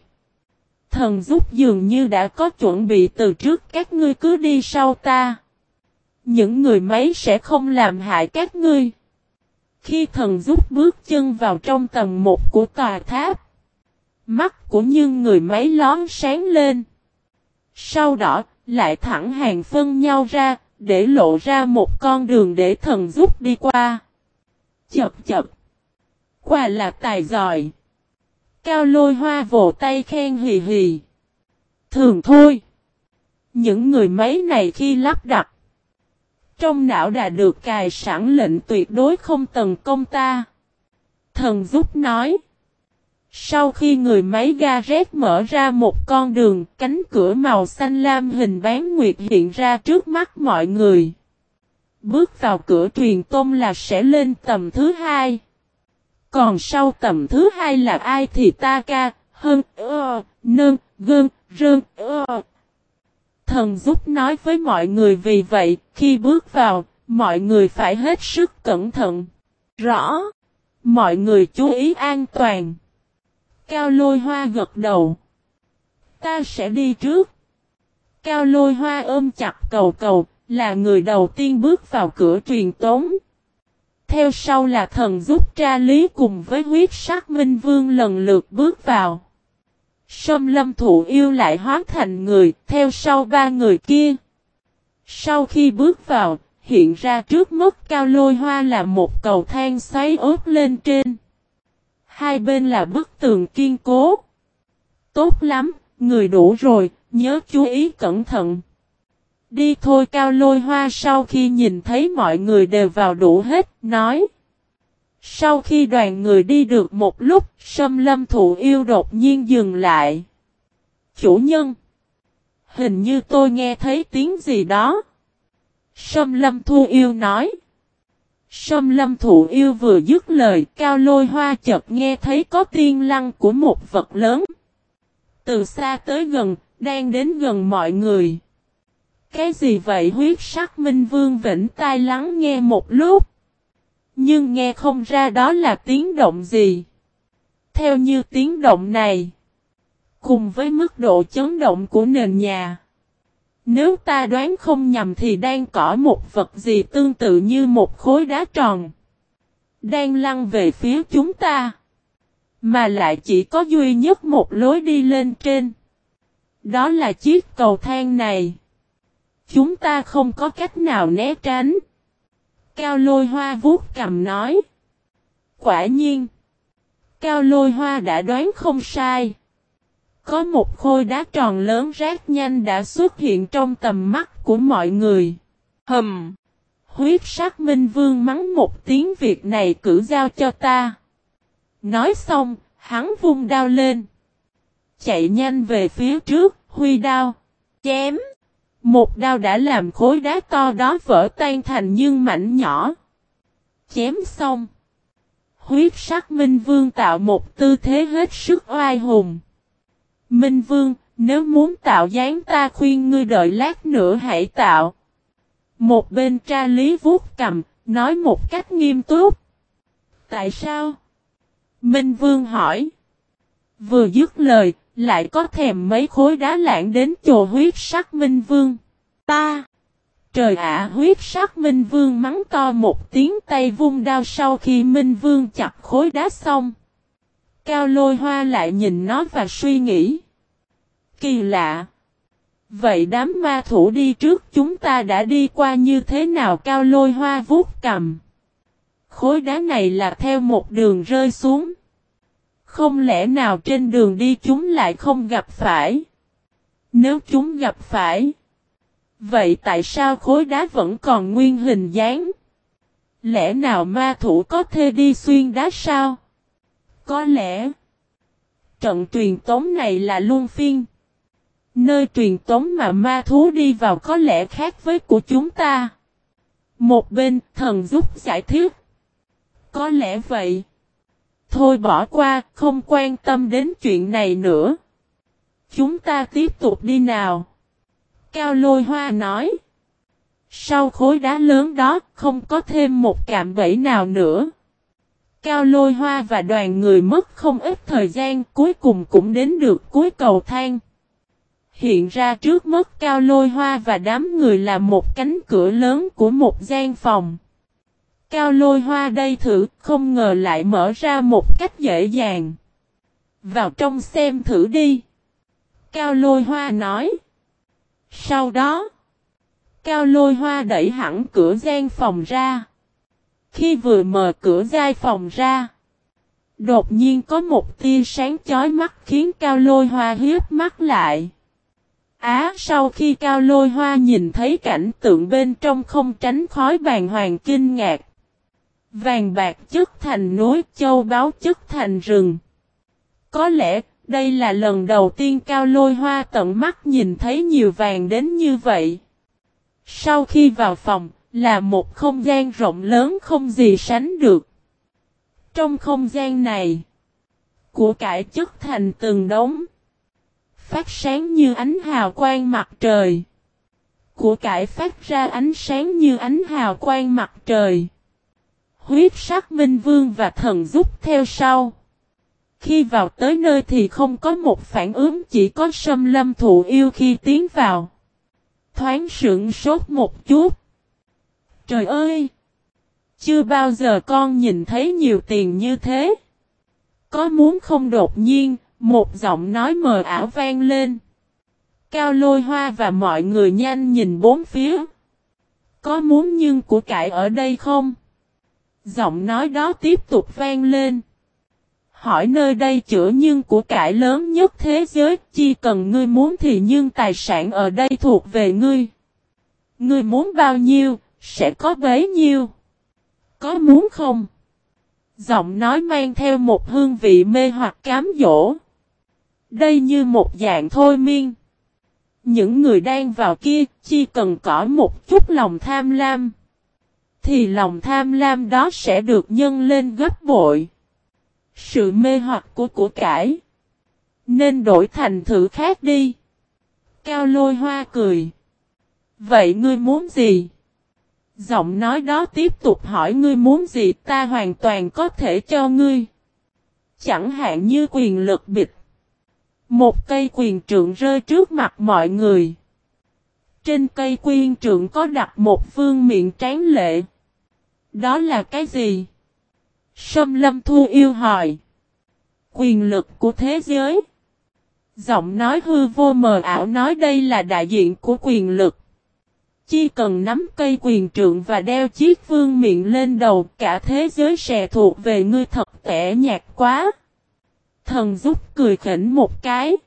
Thần giúp dường như đã có chuẩn bị từ trước các ngươi cứ đi sau ta. Những người mấy sẽ không làm hại các ngươi. Khi thần giúp bước chân vào trong tầng một của tòa tháp. Mắt của những người mấy lón sáng lên. Sau đó, lại thẳng hàng phân nhau ra, để lộ ra một con đường để thần giúp đi qua. Chập chập. Quả là tài giỏi. Cao lôi hoa vỗ tay khen hì hì. Thường thôi. Những người máy này khi lắp đặt. Trong não đã được cài sẵn lệnh tuyệt đối không tấn công ta. Thần giúp nói. Sau khi người máy Gareth mở ra một con đường, cánh cửa màu xanh lam hình bán nguyệt hiện ra trước mắt mọi người. Bước vào cửa truyền tôn là sẽ lên tầm thứ hai. Còn sau tầm thứ hai là ai thì ta ca, hơn, ơ, nơn, gơn, rơn, ơ. Thần giúp nói với mọi người vì vậy, khi bước vào, mọi người phải hết sức cẩn thận. Rõ. Mọi người chú ý an toàn. Cao lôi hoa gật đầu. Ta sẽ đi trước. Cao lôi hoa ôm chặt cầu cầu, là người đầu tiên bước vào cửa truyền tống. Theo sau là thần giúp tra lý cùng với huyết sắc minh vương lần lượt bước vào. Sâm lâm thụ yêu lại hóa thành người, theo sau ba người kia. Sau khi bước vào, hiện ra trước mức cao lôi hoa là một cầu thang xoáy ốp lên trên. Hai bên là bức tường kiên cố. Tốt lắm, người đủ rồi, nhớ chú ý cẩn thận. Đi thôi cao lôi hoa sau khi nhìn thấy mọi người đều vào đủ hết, nói. Sau khi đoàn người đi được một lúc, sâm lâm thụ yêu đột nhiên dừng lại. Chủ nhân! Hình như tôi nghe thấy tiếng gì đó. Sâm lâm thu yêu nói. Sâm lâm thụ yêu vừa dứt lời, cao lôi hoa chợt nghe thấy có tiên lăng của một vật lớn. Từ xa tới gần, đang đến gần mọi người. Cái gì vậy huyết sắc minh vương vĩnh tai lắng nghe một lúc. Nhưng nghe không ra đó là tiếng động gì. Theo như tiếng động này. Cùng với mức độ chấn động của nền nhà. Nếu ta đoán không nhầm thì đang cỏ một vật gì tương tự như một khối đá tròn. Đang lăn về phía chúng ta. Mà lại chỉ có duy nhất một lối đi lên trên. Đó là chiếc cầu thang này. Chúng ta không có cách nào né tránh. Cao lôi hoa vuốt cầm nói. Quả nhiên. Cao lôi hoa đã đoán không sai. Có một khôi đá tròn lớn rác nhanh đã xuất hiện trong tầm mắt của mọi người. Hầm. Huyết sắc minh vương mắng một tiếng việc này cử giao cho ta. Nói xong, hắn vung đao lên. Chạy nhanh về phía trước, huy đao. Chém. Một đao đã làm khối đá to đó vỡ tan thành nhưng mảnh nhỏ. Chém xong. Huyết sắc Minh Vương tạo một tư thế hết sức oai hùng. Minh Vương, nếu muốn tạo dáng ta khuyên ngươi đợi lát nữa hãy tạo. Một bên tra lý vuốt cầm, nói một cách nghiêm túc. Tại sao? Minh Vương hỏi. Vừa dứt lời, lại có thèm mấy khối đá lạng đến chồ huyết sắc Minh Vương. Ta! Trời ạ, huyết sắc Minh Vương mắng to một tiếng tay vung đao sau khi Minh Vương chặt khối đá xong. Cao lôi hoa lại nhìn nó và suy nghĩ. Kỳ lạ! Vậy đám ma thủ đi trước chúng ta đã đi qua như thế nào cao lôi hoa vuốt cầm. Khối đá này là theo một đường rơi xuống. Không lẽ nào trên đường đi chúng lại không gặp phải? Nếu chúng gặp phải, vậy tại sao khối đá vẫn còn nguyên hình dáng? Lẽ nào ma thủ có thể đi xuyên đá sao? Có lẽ, trận truyền tống này là luân phiên. Nơi truyền tống mà ma thú đi vào có lẽ khác với của chúng ta. Một bên thần giúp giải thích. Có lẽ vậy. Thôi bỏ qua, không quan tâm đến chuyện này nữa. Chúng ta tiếp tục đi nào. Cao lôi hoa nói. Sau khối đá lớn đó, không có thêm một cạm bẫy nào nữa. Cao lôi hoa và đoàn người mất không ít thời gian, cuối cùng cũng đến được cuối cầu thang. Hiện ra trước mắt cao lôi hoa và đám người là một cánh cửa lớn của một gian phòng. Cao lôi hoa đây thử, không ngờ lại mở ra một cách dễ dàng. Vào trong xem thử đi. Cao lôi hoa nói. Sau đó, Cao lôi hoa đẩy hẳn cửa gian phòng ra. Khi vừa mở cửa gian phòng ra, đột nhiên có một tia sáng chói mắt khiến Cao lôi hoa hiếp mắt lại. Á sau khi Cao lôi hoa nhìn thấy cảnh tượng bên trong không tránh khói bàn hoàng kinh ngạc. Vàng bạc chất thành núi châu báu chất thành rừng. Có lẽ, đây là lần đầu tiên cao lôi hoa tận mắt nhìn thấy nhiều vàng đến như vậy. Sau khi vào phòng, là một không gian rộng lớn không gì sánh được. Trong không gian này, của cải chất thành từng đống, phát sáng như ánh hào quang mặt trời. Của cải phát ra ánh sáng như ánh hào quang mặt trời. Huyết sắc minh vương và thần giúp theo sau. Khi vào tới nơi thì không có một phản ứng chỉ có sâm lâm thụ yêu khi tiến vào. Thoáng sững sốt một chút. Trời ơi! Chưa bao giờ con nhìn thấy nhiều tiền như thế. Có muốn không đột nhiên, một giọng nói mờ ảo vang lên. Cao lôi hoa và mọi người nhanh nhìn bốn phía. Có muốn nhưng của cải ở đây không? Giọng nói đó tiếp tục vang lên. Hỏi nơi đây chữa nhưng của cải lớn nhất thế giới, chỉ cần ngươi muốn thì nhưng tài sản ở đây thuộc về ngươi. Ngươi muốn bao nhiêu, sẽ có bấy nhiêu. Có muốn không? Giọng nói mang theo một hương vị mê hoặc cám dỗ. Đây như một dạng thôi miên. Những người đang vào kia chỉ cần có một chút lòng tham lam thì lòng tham lam đó sẽ được nhân lên gấp bội. Sự mê hoặc của của cải nên đổi thành thử khác đi. Cao lôi hoa cười. Vậy ngươi muốn gì? Giọng nói đó tiếp tục hỏi ngươi muốn gì ta hoàn toàn có thể cho ngươi. Chẳng hạn như quyền lực bịch. Một cây quyền trượng rơi trước mặt mọi người. Trên cây quyền trượng có đặt một phương miệng tráng lệ. Đó là cái gì? Sâm lâm thu yêu hỏi. Quyền lực của thế giới. Giọng nói hư vô mờ ảo nói đây là đại diện của quyền lực. chỉ cần nắm cây quyền trượng và đeo chiếc vương miệng lên đầu, cả thế giới sẽ thuộc về ngươi thật tẻ nhạt quá. Thần giúp cười khỉnh một cái.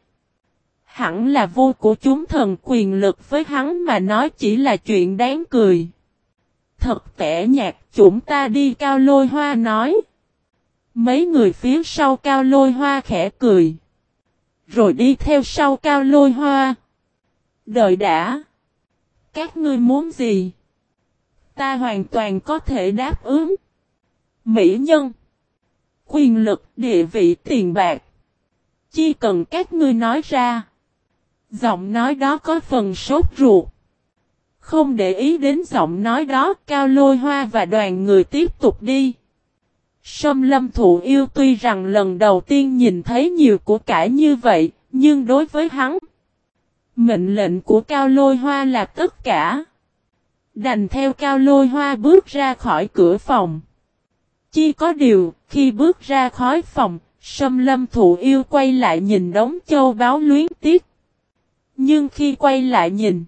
Hẳn là vô của chúng thần quyền lực với hắn mà nói chỉ là chuyện đáng cười. Thật tẻ nhạt, chúng ta đi cao lôi hoa nói. Mấy người phía sau cao lôi hoa khẽ cười. Rồi đi theo sau cao lôi hoa. Đợi đã. Các ngươi muốn gì? Ta hoàn toàn có thể đáp ứng. Mỹ nhân. Quyền lực, địa vị, tiền bạc. Chỉ cần các ngươi nói ra. Giọng nói đó có phần sốt ruột. Không để ý đến giọng nói đó, Cao Lôi Hoa và đoàn người tiếp tục đi. Sâm lâm thụ yêu tuy rằng lần đầu tiên nhìn thấy nhiều của cải như vậy, nhưng đối với hắn, mệnh lệnh của Cao Lôi Hoa là tất cả. Đành theo Cao Lôi Hoa bước ra khỏi cửa phòng. Chỉ có điều, khi bước ra khỏi phòng, Sâm lâm thụ yêu quay lại nhìn đống châu báo luyến tiếc. Nhưng khi quay lại nhìn,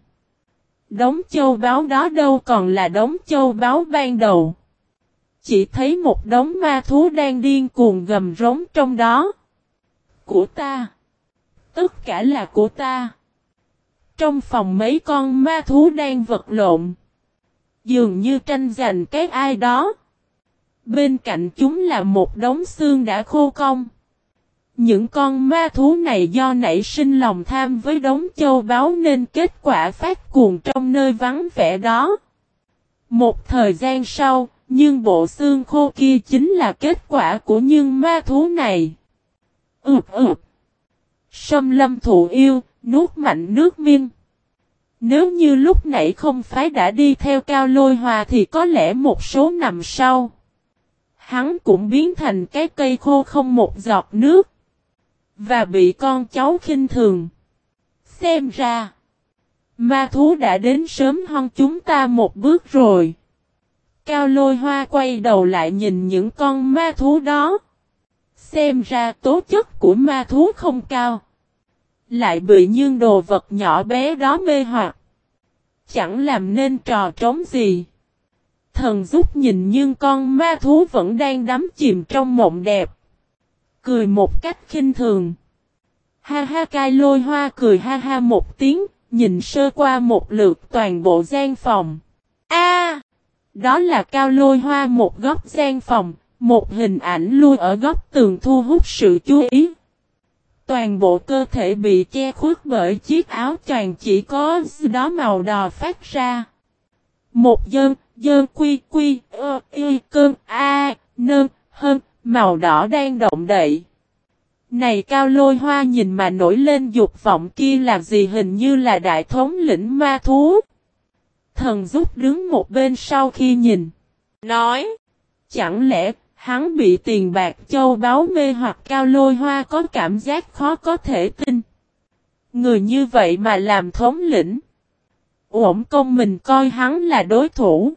đống châu báo đó đâu còn là đống châu báo ban đầu. Chỉ thấy một đống ma thú đang điên cuồng gầm rống trong đó. Của ta. Tất cả là của ta. Trong phòng mấy con ma thú đang vật lộn. Dường như tranh giành cái ai đó. Bên cạnh chúng là một đống xương đã khô cong. Những con ma thú này do nảy sinh lòng tham với đống châu báu nên kết quả phát cuồng trong nơi vắng vẻ đó. Một thời gian sau, nhưng bộ xương khô kia chính là kết quả của những ma thú này. Ướp ướp. Sâm lâm thụ yêu, nuốt mạnh nước miên. Nếu như lúc nãy không phải đã đi theo cao lôi hòa thì có lẽ một số nằm sau. Hắn cũng biến thành cái cây khô không một giọt nước. Và bị con cháu khinh thường. Xem ra. Ma thú đã đến sớm hơn chúng ta một bước rồi. Cao lôi hoa quay đầu lại nhìn những con ma thú đó. Xem ra tố chất của ma thú không cao. Lại bị những đồ vật nhỏ bé đó mê hoặc. Chẳng làm nên trò trống gì. Thần giúp nhìn nhưng con ma thú vẫn đang đắm chìm trong mộng đẹp. Cười một cách khinh thường. Ha ha cai lôi hoa cười ha ha một tiếng, nhìn sơ qua một lượt toàn bộ gian phòng. A, Đó là cao lôi hoa một góc gian phòng, một hình ảnh lui ở góc tường thu hút sự chú ý. Toàn bộ cơ thể bị che khuất bởi chiếc áo choàng chỉ có đó màu đỏ phát ra. Một dơn, dơn quy quy, ơ, y, cơn, a, nơn, hơn, màu đỏ đang động đậy. Này cao lôi hoa nhìn mà nổi lên dục vọng kia là gì hình như là đại thống lĩnh ma thú. Thần giúp đứng một bên sau khi nhìn. Nói. Chẳng lẽ hắn bị tiền bạc châu báu mê hoặc cao lôi hoa có cảm giác khó có thể tin. Người như vậy mà làm thống lĩnh. Ổn công mình coi hắn là đối thủ.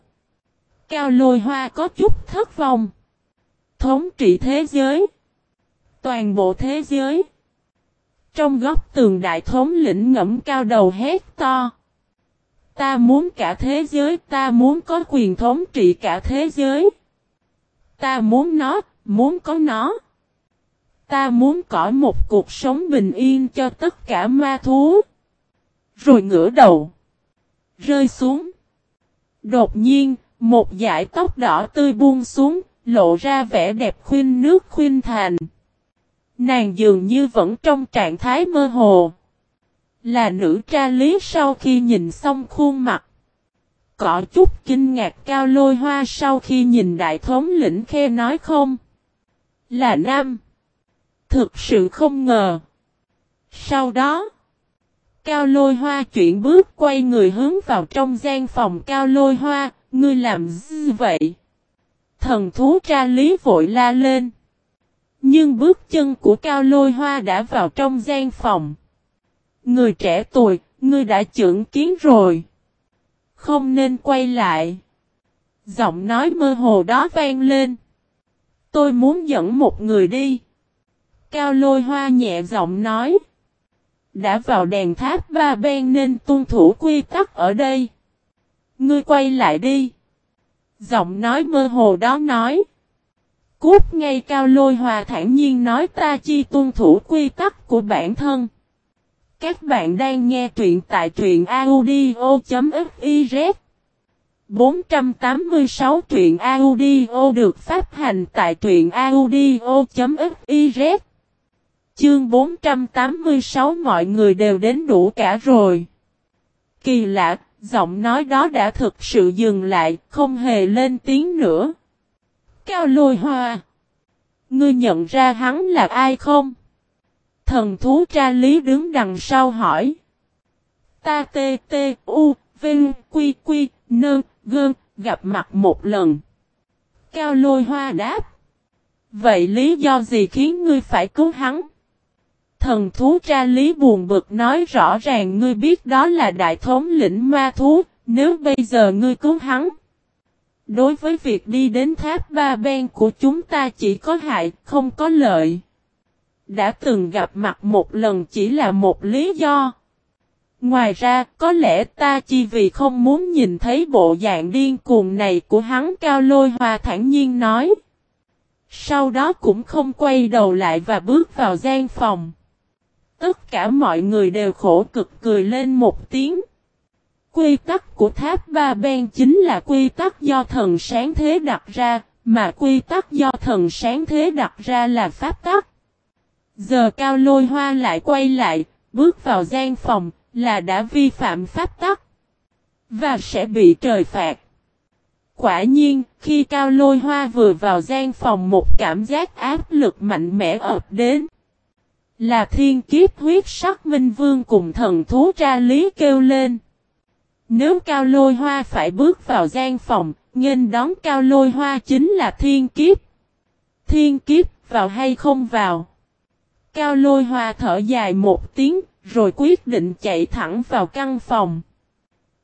Cao lôi hoa có chút thất vọng. Thống trị thế giới. Toàn bộ thế giới. Trong góc tường đại thống lĩnh ngẫm cao đầu hét to. Ta muốn cả thế giới, ta muốn có quyền thống trị cả thế giới. Ta muốn nó, muốn có nó. Ta muốn có một cuộc sống bình yên cho tất cả ma thú. Rồi ngửa đầu. Rơi xuống. Đột nhiên, một dải tóc đỏ tươi buông xuống, lộ ra vẻ đẹp khuyên nước khuyên thành. Nàng dường như vẫn trong trạng thái mơ hồ. Là nữ tra lý sau khi nhìn xong khuôn mặt. Có chút kinh ngạc cao lôi hoa sau khi nhìn đại thống lĩnh khe nói không. Là nam. Thực sự không ngờ. Sau đó. Cao lôi hoa chuyển bước quay người hướng vào trong gian phòng cao lôi hoa. Ngươi làm gì vậy? Thần thú tra lý vội la lên. Nhưng bước chân của Cao Lôi Hoa đã vào trong gian phòng. Người trẻ tuổi, ngươi đã trưởng kiến rồi. Không nên quay lại. Giọng nói mơ hồ đó vang lên. Tôi muốn dẫn một người đi. Cao Lôi Hoa nhẹ giọng nói. Đã vào đèn tháp ba ben nên tuân thủ quy tắc ở đây. Ngươi quay lại đi. Giọng nói mơ hồ đó nói. Cút ngay cao lôi hòa thản nhiên nói ta chi tuân thủ quy tắc của bản thân. Các bạn đang nghe truyện tại truyện audio.fiz 486 truyện audio được phát hành tại truyện audio.fiz Chương 486 mọi người đều đến đủ cả rồi. Kỳ lạ, giọng nói đó đã thực sự dừng lại, không hề lên tiếng nữa. Cao lôi hoa. Ngươi nhận ra hắn là ai không? Thần thú tra lý đứng đằng sau hỏi. Ta tê tê u, vinh, quy quy, nơ, gơn, gặp mặt một lần. Cao lôi hoa đáp. Vậy lý do gì khiến ngươi phải cứu hắn? Thần thú tra lý buồn bực nói rõ ràng ngươi biết đó là đại thống lĩnh ma thú, nếu bây giờ ngươi cứu hắn. Đối với việc đi đến tháp ba ben của chúng ta chỉ có hại, không có lợi. Đã từng gặp mặt một lần chỉ là một lý do. Ngoài ra, có lẽ ta chỉ vì không muốn nhìn thấy bộ dạng điên cuồng này của hắn cao lôi hoa thản nhiên nói. Sau đó cũng không quay đầu lại và bước vào gian phòng. Tất cả mọi người đều khổ cực cười lên một tiếng. Quy tắc của tháp ba ben chính là quy tắc do thần sáng thế đặt ra, mà quy tắc do thần sáng thế đặt ra là pháp tắc. Giờ cao lôi hoa lại quay lại, bước vào gian phòng, là đã vi phạm pháp tắc. Và sẽ bị trời phạt. Quả nhiên, khi cao lôi hoa vừa vào gian phòng một cảm giác áp lực mạnh mẽ ập đến. Là thiên kiếp huyết sắc minh vương cùng thần thú ra lý kêu lên. Nếu cao lôi hoa phải bước vào gian phòng, nghênh đón cao lôi hoa chính là thiên kiếp. Thiên kiếp vào hay không vào? Cao lôi hoa thở dài một tiếng, rồi quyết định chạy thẳng vào căn phòng.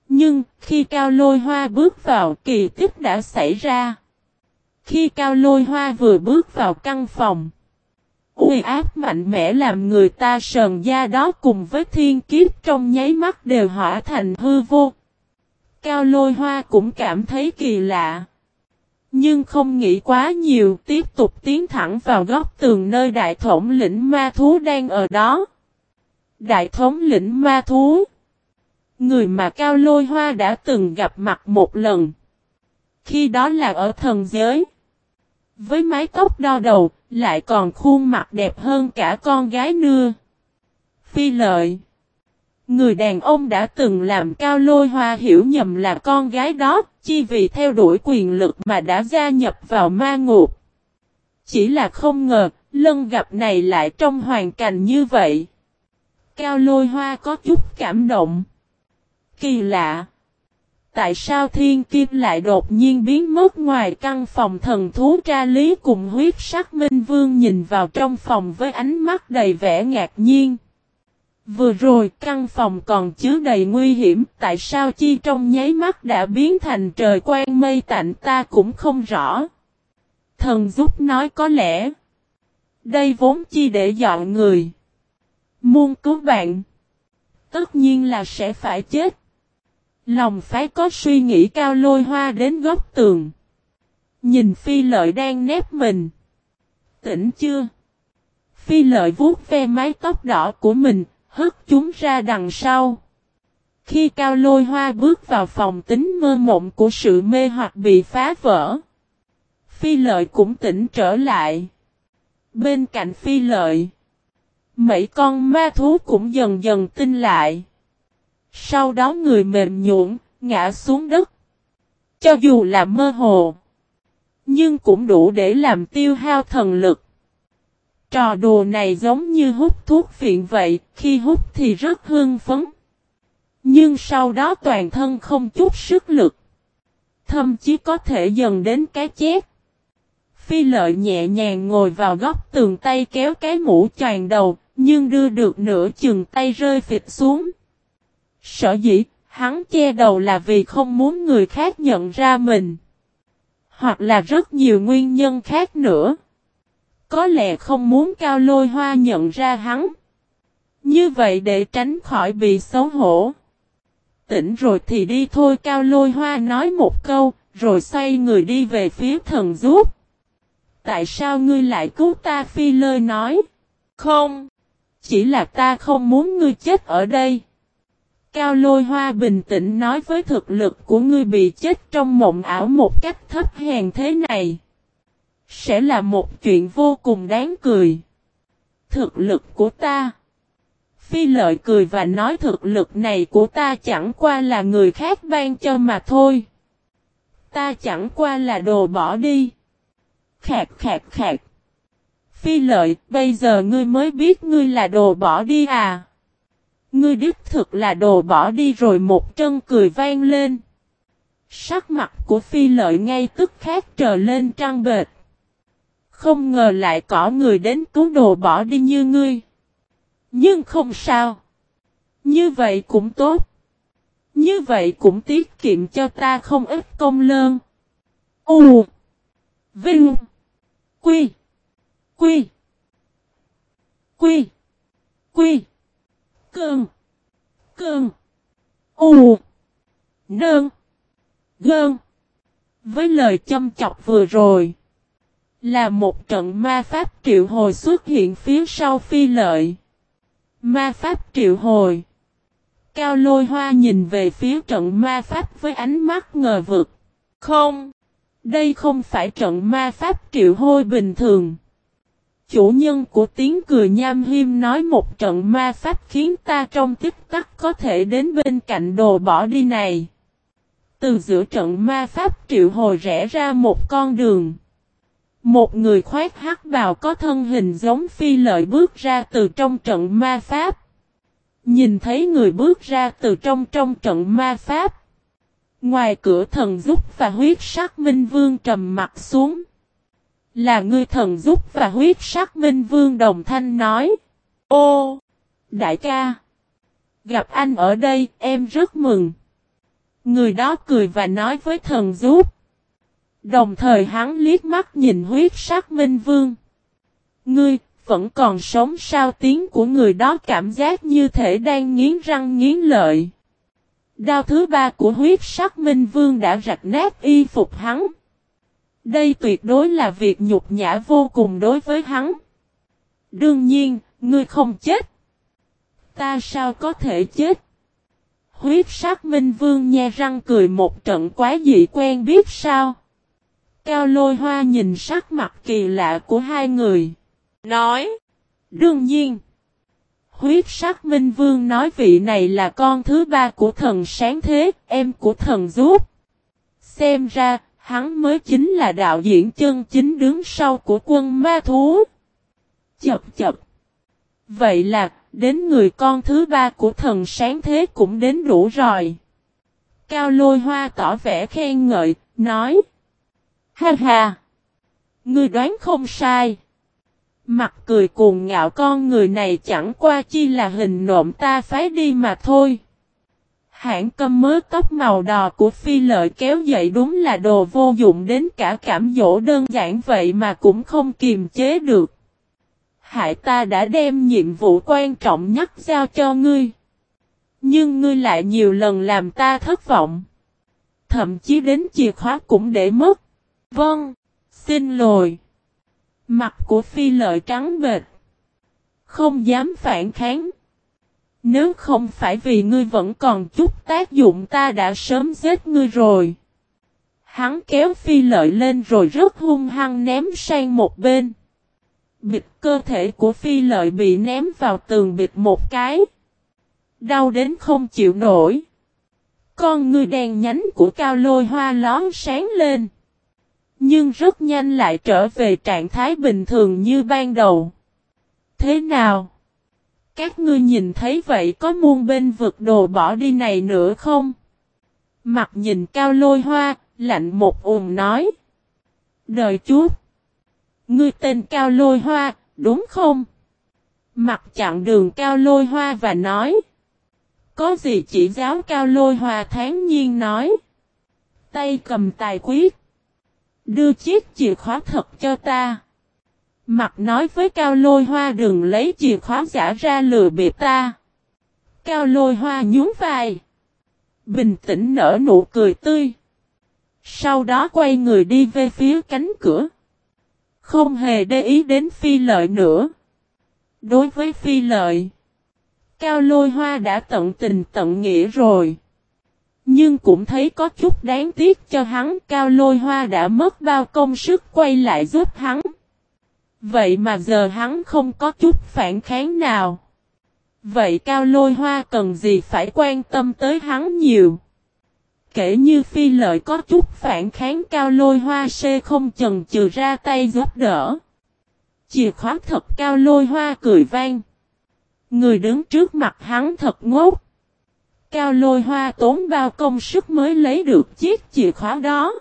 Nhưng, khi cao lôi hoa bước vào, kỳ tích đã xảy ra. Khi cao lôi hoa vừa bước vào căn phòng, uy áp mạnh mẽ làm người ta sờn da đó cùng với thiên kiếp trong nháy mắt đều hỏa thành hư vô. Cao lôi hoa cũng cảm thấy kỳ lạ. Nhưng không nghĩ quá nhiều, tiếp tục tiến thẳng vào góc tường nơi đại thống lĩnh ma thú đang ở đó. Đại thống lĩnh ma thú. Người mà Cao Lôi Hoa đã từng gặp mặt một lần. Khi đó là ở thần giới. Với mái tóc đo đầu, lại còn khuôn mặt đẹp hơn cả con gái nưa. Phi lợi. Người đàn ông đã từng làm cao lôi hoa hiểu nhầm là con gái đó, chi vì theo đuổi quyền lực mà đã gia nhập vào ma ngục. Chỉ là không ngờ, lân gặp này lại trong hoàn cảnh như vậy. Cao lôi hoa có chút cảm động. Kỳ lạ. Tại sao thiên kim lại đột nhiên biến mất ngoài căn phòng thần thú tra lý cùng huyết sắc minh vương nhìn vào trong phòng với ánh mắt đầy vẻ ngạc nhiên. Vừa rồi, căn phòng còn chứa đầy nguy hiểm, tại sao chi trong nháy mắt đã biến thành trời quang mây tạnh ta cũng không rõ. Thần giúp nói có lẽ. Đây vốn chi để dọn người. Muôn cứu bạn. Tất nhiên là sẽ phải chết. Lòng phái có suy nghĩ cao lôi hoa đến góc tường. Nhìn phi lợi đang nép mình. Tỉnh chưa? Phi lợi vuốt ve mái tóc đỏ của mình, hất chúng ra đằng sau. Khi cao lôi hoa bước vào phòng tính mơ mộng của sự mê hoặc bị phá vỡ. Phi lợi cũng tỉnh trở lại. Bên cạnh phi lợi. Mấy con ma thú cũng dần dần tinh lại. Sau đó người mềm nhũn ngã xuống đất. Cho dù là mơ hồ. Nhưng cũng đủ để làm tiêu hao thần lực. Trò đùa này giống như hút thuốc phiện vậy, khi hút thì rất hưng phấn. Nhưng sau đó toàn thân không chút sức lực. Thậm chí có thể dần đến cái chết. Phi lợi nhẹ nhàng ngồi vào góc tường tay kéo cái mũ tràn đầu, nhưng đưa được nửa chừng tay rơi phịch xuống. Sở dĩ, hắn che đầu là vì không muốn người khác nhận ra mình. Hoặc là rất nhiều nguyên nhân khác nữa. Có lẽ không muốn cao lôi hoa nhận ra hắn. Như vậy để tránh khỏi bị xấu hổ. tỉnh rồi thì đi thôi cao lôi hoa nói một câu, rồi xoay người đi về phía thần giúp. Tại sao ngươi lại cứu ta phi lơi nói? Không, chỉ là ta không muốn ngươi chết ở đây. Cao lôi hoa bình tĩnh nói với thực lực của ngươi bị chết trong mộng ảo một cách thấp hèn thế này. Sẽ là một chuyện vô cùng đáng cười. Thực lực của ta. Phi lợi cười và nói thực lực này của ta chẳng qua là người khác ban cho mà thôi. Ta chẳng qua là đồ bỏ đi. Khạc khạc khạc. Phi lợi, bây giờ ngươi mới biết ngươi là đồ bỏ đi à. Ngươi đích thực là đồ bỏ đi rồi một chân cười vang lên. Sắc mặt của phi lợi ngay tức khắc trở lên trăng bệt. Không ngờ lại có người đến cứu đồ bỏ đi như ngươi. Nhưng không sao. Như vậy cũng tốt. Như vậy cũng tiết kiệm cho ta không ít công lơn. U. Vinh. Quy. Quy. Quy. Quy. Cơn. Cơn. U. Nơn. Gơn. Với lời châm chọc vừa rồi. Là một trận ma pháp triệu hồi xuất hiện phía sau phi lợi. Ma pháp triệu hồi. Cao lôi hoa nhìn về phía trận ma pháp với ánh mắt ngờ vực. Không. Đây không phải trận ma pháp triệu hồi bình thường. Chủ nhân của tiếng cười nham hiêm nói một trận ma pháp khiến ta trong tích tắc có thể đến bên cạnh đồ bỏ đi này. Từ giữa trận ma pháp triệu hồi rẽ ra một con đường. Một người khoét hắc bào có thân hình giống phi lợi bước ra từ trong trận ma pháp. Nhìn thấy người bước ra từ trong trong trận ma pháp. Ngoài cửa thần giúp và huyết sắc minh vương trầm mặt xuống. Là người thần giúp và huyết sắc minh vương đồng thanh nói. Ô! Đại ca! Gặp anh ở đây em rất mừng. Người đó cười và nói với thần giúp. Đồng thời hắn liếc mắt nhìn huyết sắc minh vương. Ngươi, vẫn còn sống sao tiếng của người đó cảm giác như thể đang nghiến răng nghiến lợi. Đao thứ ba của huyết sắc minh vương đã rạch nát y phục hắn. Đây tuyệt đối là việc nhục nhã vô cùng đối với hắn. Đương nhiên, ngươi không chết. Ta sao có thể chết? Huyết sắc minh vương nhe răng cười một trận quá dị quen biết sao? Cao lôi hoa nhìn sắc mặt kỳ lạ của hai người. Nói. Đương nhiên. Huyết sắc minh vương nói vị này là con thứ ba của thần sáng thế, em của thần giúp. Xem ra, hắn mới chính là đạo diễn chân chính đứng sau của quân ma thú. Chập chập. Vậy là, đến người con thứ ba của thần sáng thế cũng đến đủ rồi. Cao lôi hoa tỏ vẻ khen ngợi, nói. Ha ha! Ngươi đoán không sai. Mặt cười cuồng ngạo con người này chẳng qua chi là hình nộm ta phái đi mà thôi. Hãng cầm mớ tóc màu đỏ của phi lợi kéo dậy đúng là đồ vô dụng đến cả cảm dỗ đơn giản vậy mà cũng không kiềm chế được. Hại ta đã đem nhiệm vụ quan trọng nhất giao cho ngươi. Nhưng ngươi lại nhiều lần làm ta thất vọng. Thậm chí đến chìa khóa cũng để mất. Vâng, xin lỗi. Mặt của phi lợi trắng bệt. Không dám phản kháng. Nếu không phải vì ngươi vẫn còn chút tác dụng ta đã sớm giết ngươi rồi. Hắn kéo phi lợi lên rồi rất hung hăng ném sang một bên. Bịt cơ thể của phi lợi bị ném vào tường bịt một cái. Đau đến không chịu nổi. Con ngươi đèn nhánh của cao lôi hoa lón sáng lên. Nhưng rất nhanh lại trở về trạng thái bình thường như ban đầu. Thế nào? Các ngươi nhìn thấy vậy có muôn bên vực đồ bỏ đi này nữa không? Mặt nhìn cao lôi hoa, lạnh một ùm nói. Đời chút. Ngươi tên cao lôi hoa, đúng không? Mặt chặn đường cao lôi hoa và nói. Có gì chỉ giáo cao lôi hoa tháng nhiên nói. Tay cầm tài quyết. Đưa chiếc chìa khóa thật cho ta. Mặt nói với Cao Lôi Hoa đừng lấy chìa khóa giả ra lừa bịp ta. Cao Lôi Hoa nhún vai. Bình tĩnh nở nụ cười tươi. Sau đó quay người đi về phía cánh cửa. Không hề để ý đến phi lợi nữa. Đối với phi lợi, Cao lôi hoa đã tận tình tận nghĩa rồi. Nhưng cũng thấy có chút đáng tiếc cho hắn Cao lôi hoa đã mất bao công sức quay lại giúp hắn. Vậy mà giờ hắn không có chút phản kháng nào. Vậy Cao lôi hoa cần gì phải quan tâm tới hắn nhiều. Kể như phi lợi có chút phản kháng Cao lôi hoa xê không chần chừ ra tay giúp đỡ. Chìa khóa thật Cao lôi hoa cười vang. Người đứng trước mặt hắn thật ngốc. Cao lôi hoa tốn bao công sức mới lấy được chiếc chìa khóa đó.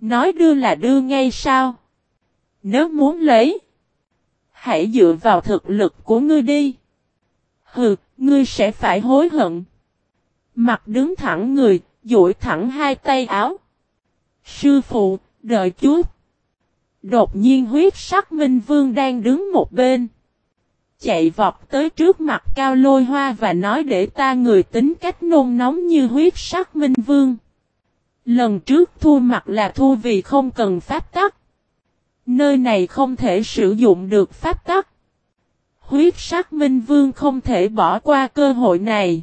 Nói đưa là đưa ngay sao? Nếu muốn lấy, hãy dựa vào thực lực của ngươi đi. Hừ, ngươi sẽ phải hối hận. Mặt đứng thẳng người, duỗi thẳng hai tay áo. Sư phụ, đợi chút. Đột nhiên huyết sắc Minh Vương đang đứng một bên chạy vọt tới trước mặt cao lôi hoa và nói để ta người tính cách nôn nóng như huyết sắc minh vương. Lần trước thua mặt là thua vì không cần pháp tắc. Nơi này không thể sử dụng được pháp tắc. Huyết sắc minh vương không thể bỏ qua cơ hội này.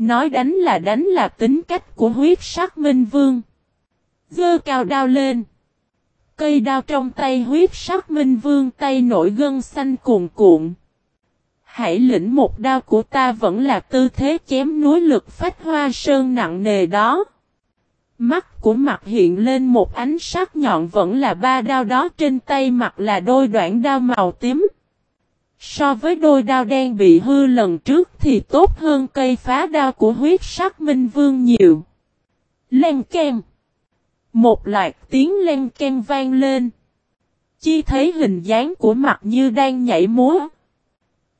Nói đánh là đánh là tính cách của huyết sắc minh vương. Dơ cao đao lên. Cây đao trong tay huyết sắc minh vương tay nổi gân xanh cuồn cuộn. Hãy lĩnh một đao của ta vẫn là tư thế chém núi lực phách hoa sơn nặng nề đó. Mắt của mặt hiện lên một ánh sắc nhọn vẫn là ba đao đó trên tay mặt là đôi đoạn đao màu tím. So với đôi đao đen bị hư lần trước thì tốt hơn cây phá đao của huyết sắc minh vương nhiều. Len kem. Một loạt tiếng len kem vang lên. Chi thấy hình dáng của mặt như đang nhảy múa.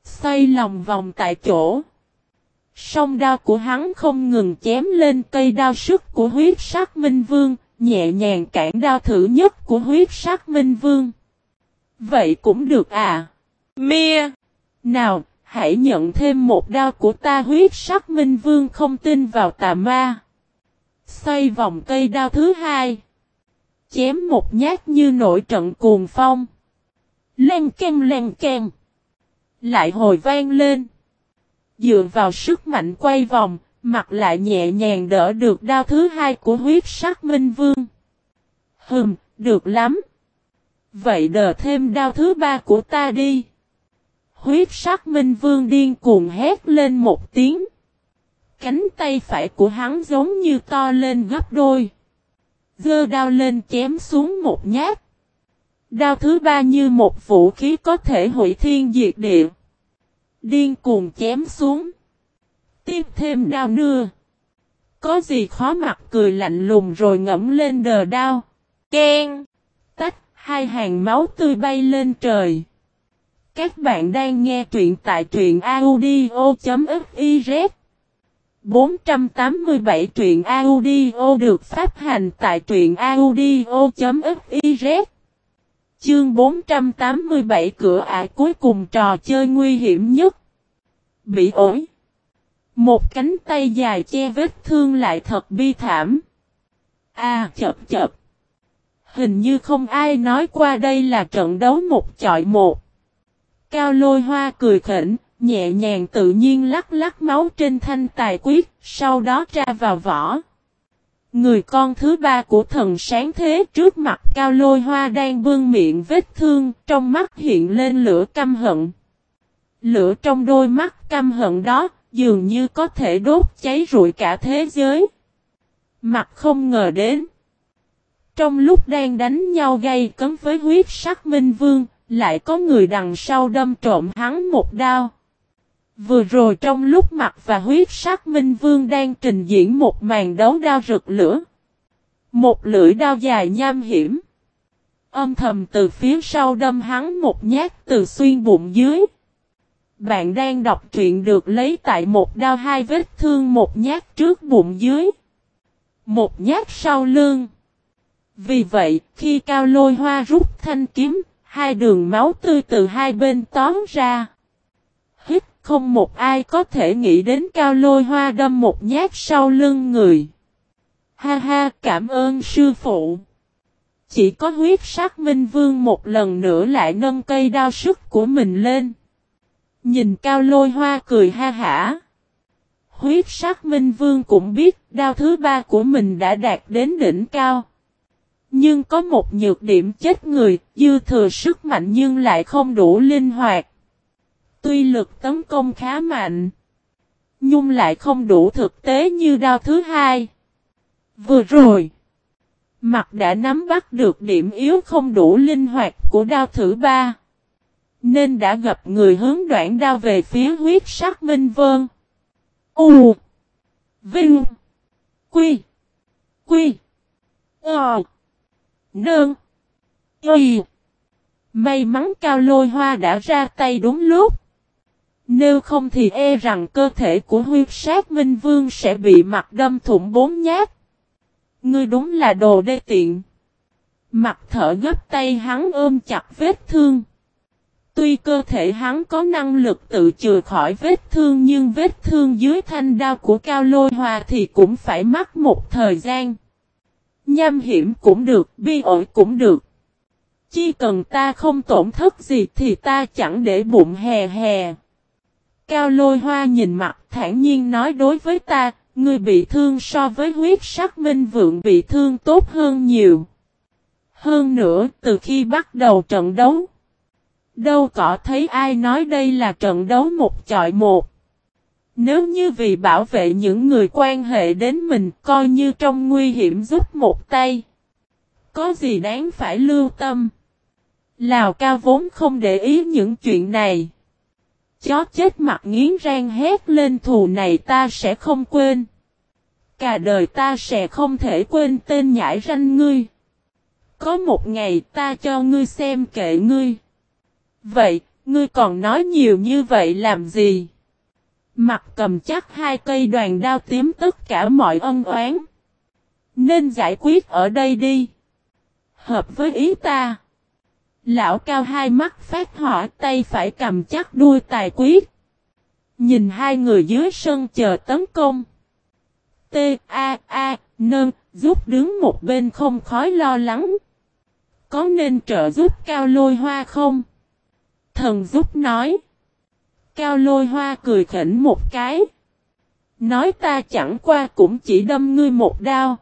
Xoay lòng vòng tại chỗ. Song đao của hắn không ngừng chém lên cây đao sức của huyết sắc minh vương, nhẹ nhàng cản đao thử nhất của huyết sắc minh vương. Vậy cũng được à? Mia! Nào, hãy nhận thêm một đao của ta huyết sắc minh vương không tin vào tà ma. Xoay vòng cây đao thứ hai. Chém một nhát như nổi trận cuồng phong. Len ken len ken, Lại hồi vang lên. Dựa vào sức mạnh quay vòng, mặt lại nhẹ nhàng đỡ được đao thứ hai của huyết sắc minh vương. Hừm, được lắm. Vậy đờ thêm đao thứ ba của ta đi. Huyết sắc minh vương điên cuồng hét lên một tiếng. Cánh tay phải của hắn giống như to lên gấp đôi. Dơ đao lên chém xuống một nhát. Đao thứ ba như một vũ khí có thể hủy thiên diệt địa. Điên cuồng chém xuống. Tiếp thêm đao nưa. Có gì khó mặt cười lạnh lùng rồi ngẫm lên đờ đao. Ken. Tách, hai hàng máu tươi bay lên trời. Các bạn đang nghe truyện tại truyện audio.fiz 487 truyện audio được phát hành tại truyện audio.fiz Chương 487 cửa ải cuối cùng trò chơi nguy hiểm nhất. Bị ổi. Một cánh tay dài che vết thương lại thật bi thảm. À chập chập. Hình như không ai nói qua đây là trận đấu một chọi một. Cao lôi hoa cười khỉnh, nhẹ nhàng tự nhiên lắc lắc máu trên thanh tài quyết, sau đó ra vào vỏ. Người con thứ ba của thần sáng thế trước mặt cao lôi hoa đang vương miệng vết thương, trong mắt hiện lên lửa căm hận. Lửa trong đôi mắt căm hận đó, dường như có thể đốt cháy rụi cả thế giới. Mặt không ngờ đến. Trong lúc đang đánh nhau gây cấn với huyết sắc minh vương, lại có người đằng sau đâm trộm hắn một đao. Vừa rồi trong lúc mặt và huyết sắc minh vương đang trình diễn một màn đấu đao rực lửa. Một lưỡi đao dài nham hiểm. Âm thầm từ phía sau đâm hắn một nhát từ xuyên bụng dưới. Bạn đang đọc truyện được lấy tại một đao hai vết thương một nhát trước bụng dưới. Một nhát sau lưng. Vì vậy, khi cao lôi hoa rút thanh kiếm, hai đường máu tươi từ hai bên tóm ra. Hít không một ai có thể nghĩ đến cao lôi hoa đâm một nhát sau lưng người. Ha ha, cảm ơn sư phụ. Chỉ có huyết sắc minh vương một lần nữa lại nâng cây đao sức của mình lên. Nhìn cao lôi hoa cười ha hả. Huyết sắc minh vương cũng biết đao thứ ba của mình đã đạt đến đỉnh cao. Nhưng có một nhược điểm chết người, dư thừa sức mạnh nhưng lại không đủ linh hoạt. Tuy lực tấn công khá mạnh, nhưng lại không đủ thực tế như đao thứ hai. Vừa rồi, mặt đã nắm bắt được điểm yếu không đủ linh hoạt của đao thứ ba. Nên đã gặp người hướng đoạn đao về phía huyết sắc minh vân. U Vinh Quy Quy Ờ Nương Y May mắn cao lôi hoa đã ra tay đúng lúc. Nếu không thì e rằng cơ thể của huyết sát minh vương sẽ bị mặt đâm thủng bốn nhát. Ngươi đúng là đồ đê tiện. Mặt thở gấp tay hắn ôm chặt vết thương. Tuy cơ thể hắn có năng lực tự chừa khỏi vết thương nhưng vết thương dưới thanh đao của cao lôi hòa thì cũng phải mất một thời gian. Nham hiểm cũng được, bi ổi cũng được. Chỉ cần ta không tổn thất gì thì ta chẳng để bụng hè hè. Cao lôi hoa nhìn mặt thản nhiên nói đối với ta, người bị thương so với huyết sắc minh vượng bị thương tốt hơn nhiều. Hơn nữa, từ khi bắt đầu trận đấu, đâu có thấy ai nói đây là trận đấu một chọi một. Nếu như vì bảo vệ những người quan hệ đến mình coi như trong nguy hiểm giúp một tay. Có gì đáng phải lưu tâm. Lào ca vốn không để ý những chuyện này. Chó chết mặt nghiến răng hét lên thù này ta sẽ không quên. Cả đời ta sẽ không thể quên tên nhãi ranh ngươi. Có một ngày ta cho ngươi xem kệ ngươi. Vậy, ngươi còn nói nhiều như vậy làm gì? Mặt cầm chắc hai cây đoàn đao tím tất cả mọi ân oán. Nên giải quyết ở đây đi. Hợp với ý ta. Lão cao hai mắt phát hỏa tay phải cầm chắc đuôi tài quyết. Nhìn hai người dưới sân chờ tấn công. T A A nơn giúp đứng một bên không khói lo lắng. Có nên trợ giúp cao lôi hoa không? Thần giúp nói. Cao lôi hoa cười khỉnh một cái. Nói ta chẳng qua cũng chỉ đâm ngươi một đao.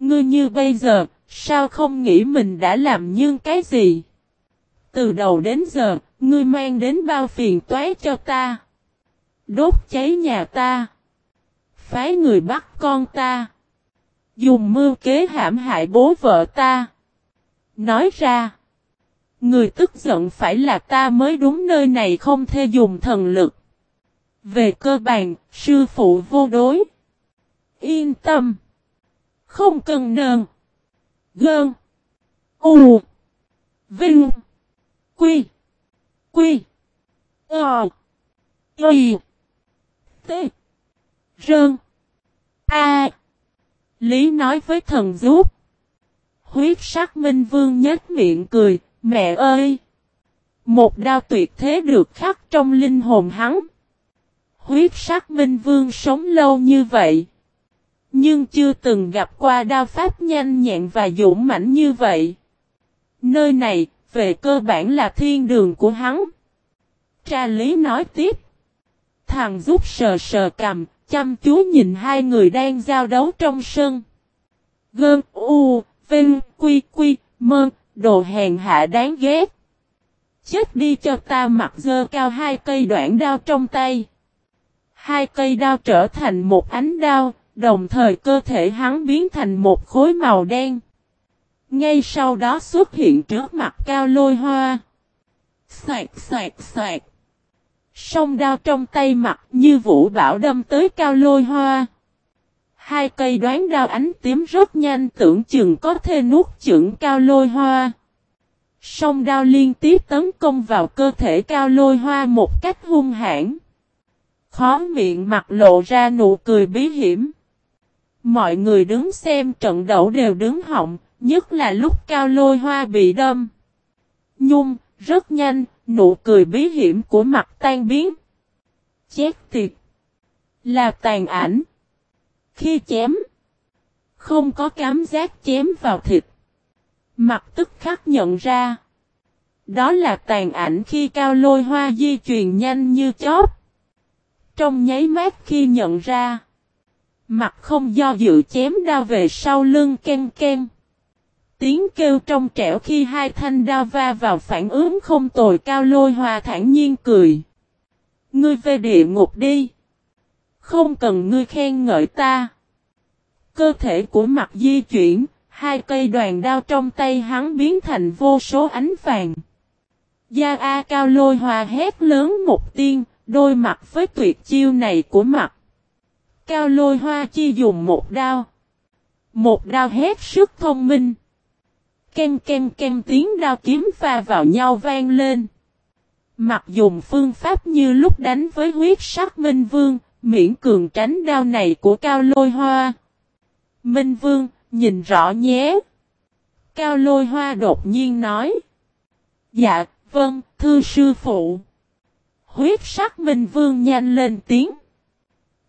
Ngươi như bây giờ, sao không nghĩ mình đã làm nhưng cái gì? Từ đầu đến giờ, ngươi mang đến bao phiền toái cho ta. Đốt cháy nhà ta. Phái người bắt con ta. Dùng mưu kế hãm hại bố vợ ta. Nói ra. Người tức giận phải là ta mới đúng nơi này không thể dùng thần lực. Về cơ bản, sư phụ vô đối. Yên tâm. Không cần nờn. Gơn. U. Vinh. Quy. Quy. Ờ. Y. T. Rơn. A. Lý nói với thần giúp. Huyết sắc minh vương nhếch miệng cười, Mẹ ơi! Một đao tuyệt thế được khắc trong linh hồn hắn. Huyết sắc minh vương sống lâu như vậy. Nhưng chưa từng gặp qua đao pháp nhanh nhẹn và dũng mãnh như vậy. Nơi này, về cơ bản là thiên đường của hắn. Tra lý nói tiếp. Thằng giúp sờ sờ cầm, chăm chú nhìn hai người đang giao đấu trong sân. Gơn, u, vinh, quy, quy, mơn, Đồ hèn hạ đáng ghét. Chết đi cho ta mặc dơ cao hai cây đoạn đao trong tay. Hai cây đao trở thành một ánh đao, đồng thời cơ thể hắn biến thành một khối màu đen. Ngay sau đó xuất hiện trước mặt cao lôi hoa. Xoạt xoạt xoạt. Sông đao trong tay mặt như vũ bảo đâm tới cao lôi hoa. Hai cây đoán đao ánh tím rất nhanh tưởng chừng có thể nuốt chửng cao lôi hoa. Song đao liên tiếp tấn công vào cơ thể cao lôi hoa một cách hung hãn. Khó miệng mặt lộ ra nụ cười bí hiểm. Mọi người đứng xem trận đấu đều đứng họng, nhất là lúc cao lôi hoa bị đâm. Nhung, rất nhanh, nụ cười bí hiểm của mặt tan biến. chết tiệt. Là tàn ảnh. Khi chém. Không có cảm giác chém vào thịt. Mặt tức khắc nhận ra. Đó là tàn ảnh khi cao lôi hoa di truyền nhanh như chóp. Trong nháy mắt khi nhận ra. Mặt không do dự chém đao về sau lưng ken ken. Tiếng kêu trong trẻo khi hai thanh đao va vào phản ứng không tồi cao lôi hoa thản nhiên cười. Ngươi về địa ngục đi. Không cần ngươi khen ngợi ta. Cơ thể của mặt di chuyển, hai cây đoàn đao trong tay hắn biến thành vô số ánh vàng. Gia A cao lôi hoa hét lớn một tiếng, đôi mặt với tuyệt chiêu này của mặt. Cao lôi hoa chi dùng một đao. Một đao hét sức thông minh. kem kem kem tiếng đao kiếm pha vào nhau vang lên. mặc dùng phương pháp như lúc đánh với huyết sắc Minh Vương, miễn cường tránh đao này của Cao Lôi Hoa. Minh Vương, nhìn rõ nhé. Cao Lôi Hoa đột nhiên nói. Dạ, vâng, thưa sư phụ. Huyết sắc Minh Vương nhanh lên tiếng.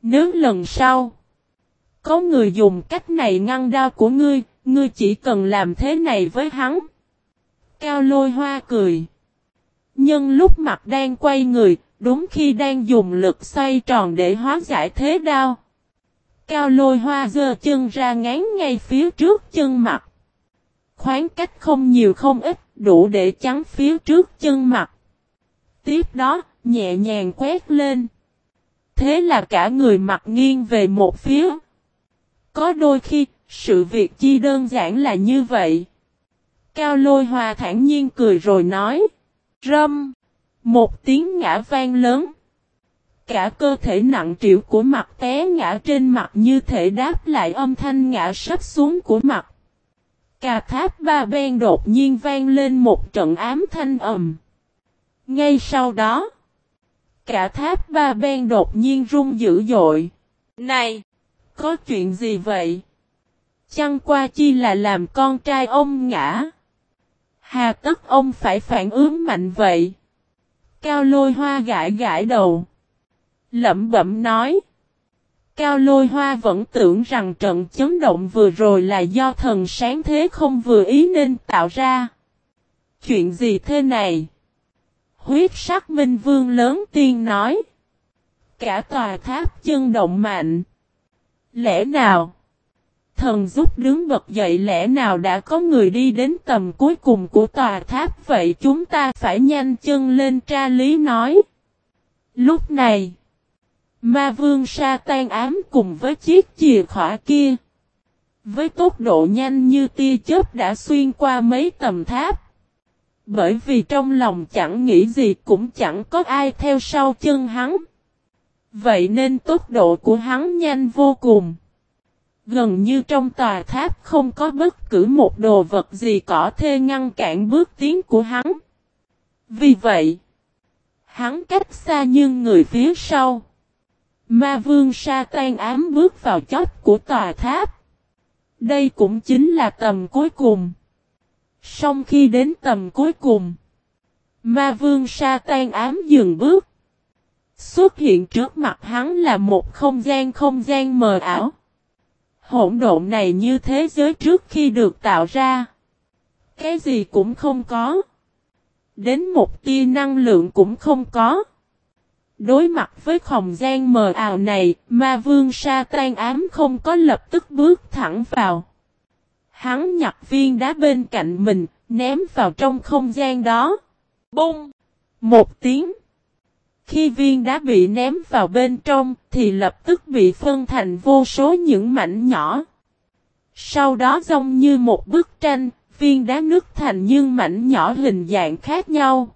Nếu lần sau, có người dùng cách này ngăn đao của ngươi, ngươi chỉ cần làm thế này với hắn. Cao lôi hoa cười. Nhân lúc mặt đang quay người, đúng khi đang dùng lực xoay tròn để hóa giải thế đao. Cao lôi hoa giơ chân ra ngán ngay phía trước chân mặt. Khoáng cách không nhiều không ít, đủ để chắn phía trước chân mặt. Tiếp đó, nhẹ nhàng quét lên. Thế là cả người mặt nghiêng về một phía. Có đôi khi, sự việc chi đơn giản là như vậy. Cao lôi hòa thản nhiên cười rồi nói. Râm. Một tiếng ngã vang lớn. Cả cơ thể nặng triệu của mặt té ngã trên mặt như thể đáp lại âm thanh ngã sắp xuống của mặt. Cà tháp ba ben đột nhiên vang lên một trận ám thanh ầm. Ngay sau đó, cả tháp ba ben đột nhiên rung dữ dội. Này, có chuyện gì vậy? Chăng qua chi là làm con trai ông ngã. Hà tất ông phải phản ứng mạnh vậy. Cao lôi hoa gãi gãi đầu. Lẩm bẩm nói. Cao lôi hoa vẫn tưởng rằng trận chấn động vừa rồi là do thần sáng thế không vừa ý nên tạo ra. Chuyện gì thế này? Huyết sắc minh vương lớn tiên nói. Cả tòa tháp chân động mạnh. Lẽ nào? Thần giúp đứng bật dậy lẽ nào đã có người đi đến tầm cuối cùng của tòa tháp vậy chúng ta phải nhanh chân lên tra lý nói. Lúc này, ma vương sa tan ám cùng với chiếc chìa khỏa kia. Với tốc độ nhanh như tia chớp đã xuyên qua mấy tầm tháp. Bởi vì trong lòng chẳng nghĩ gì cũng chẳng có ai theo sau chân hắn. Vậy nên tốc độ của hắn nhanh vô cùng. Gần như trong tòa tháp không có bất cứ một đồ vật gì có thể ngăn cản bước tiến của hắn. Vì vậy, hắn cách xa nhưng người phía sau. Ma vương sa tan ám bước vào chót của tòa tháp. Đây cũng chính là tầm cuối cùng. song khi đến tầm cuối cùng, ma vương sa tan ám dừng bước. Xuất hiện trước mặt hắn là một không gian không gian mờ ảo. Hỗn độn này như thế giới trước khi được tạo ra. Cái gì cũng không có. Đến một tia năng lượng cũng không có. Đối mặt với không gian mờ ảo này, ma vương sa tan ám không có lập tức bước thẳng vào. Hắn nhặt viên đá bên cạnh mình, ném vào trong không gian đó. Bung! Một tiếng. Khi viên đá bị ném vào bên trong thì lập tức bị phân thành vô số những mảnh nhỏ. Sau đó giống như một bức tranh, viên đá nứt thành những mảnh nhỏ hình dạng khác nhau.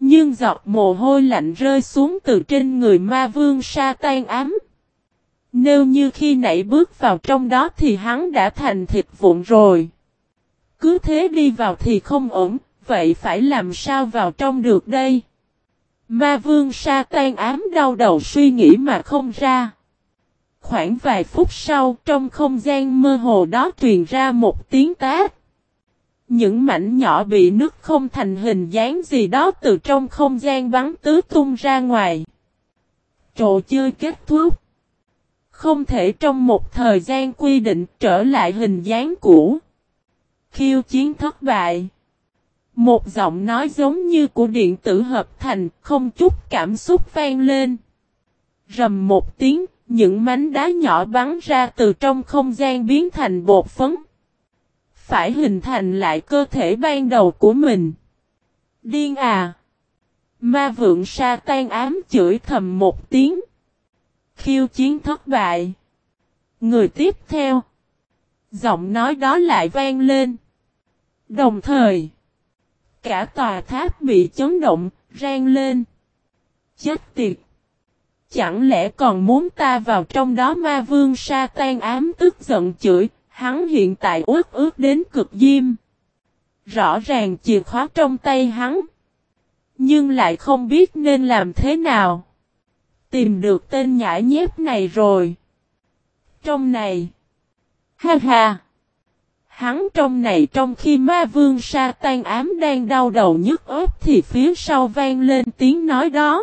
Nhưng giọt mồ hôi lạnh rơi xuống từ trên người ma vương sa tan ám. Nếu như khi nãy bước vào trong đó thì hắn đã thành thịt vụn rồi. Cứ thế đi vào thì không ổn, vậy phải làm sao vào trong được đây? Ma vương sa tan ám đau đầu suy nghĩ mà không ra. Khoảng vài phút sau, trong không gian mơ hồ đó truyền ra một tiếng tát. Những mảnh nhỏ bị nứt không thành hình dáng gì đó từ trong không gian bắn tứ tung ra ngoài. trò chơi kết thúc. Không thể trong một thời gian quy định trở lại hình dáng cũ. Khiêu chiến thất bại. Một giọng nói giống như của điện tử hợp thành, không chút cảm xúc vang lên. Rầm một tiếng, những mảnh đá nhỏ bắn ra từ trong không gian biến thành bột phấn. Phải hình thành lại cơ thể ban đầu của mình. Điên à! Ma vượng sa tan ám chửi thầm một tiếng. Khiêu chiến thất bại. Người tiếp theo. Giọng nói đó lại vang lên. Đồng thời. Cả tòa tháp bị chấn động, rang lên. Chết tiệt. Chẳng lẽ còn muốn ta vào trong đó ma vương sa tan ám tức giận chửi, hắn hiện tại ướt ướt đến cực diêm. Rõ ràng chìa khóa trong tay hắn. Nhưng lại không biết nên làm thế nào. Tìm được tên nhãi nhép này rồi. Trong này. Ha ha. Hắn trong này trong khi ma vương sa tan ám đang đau đầu nhức ớt thì phía sau vang lên tiếng nói đó.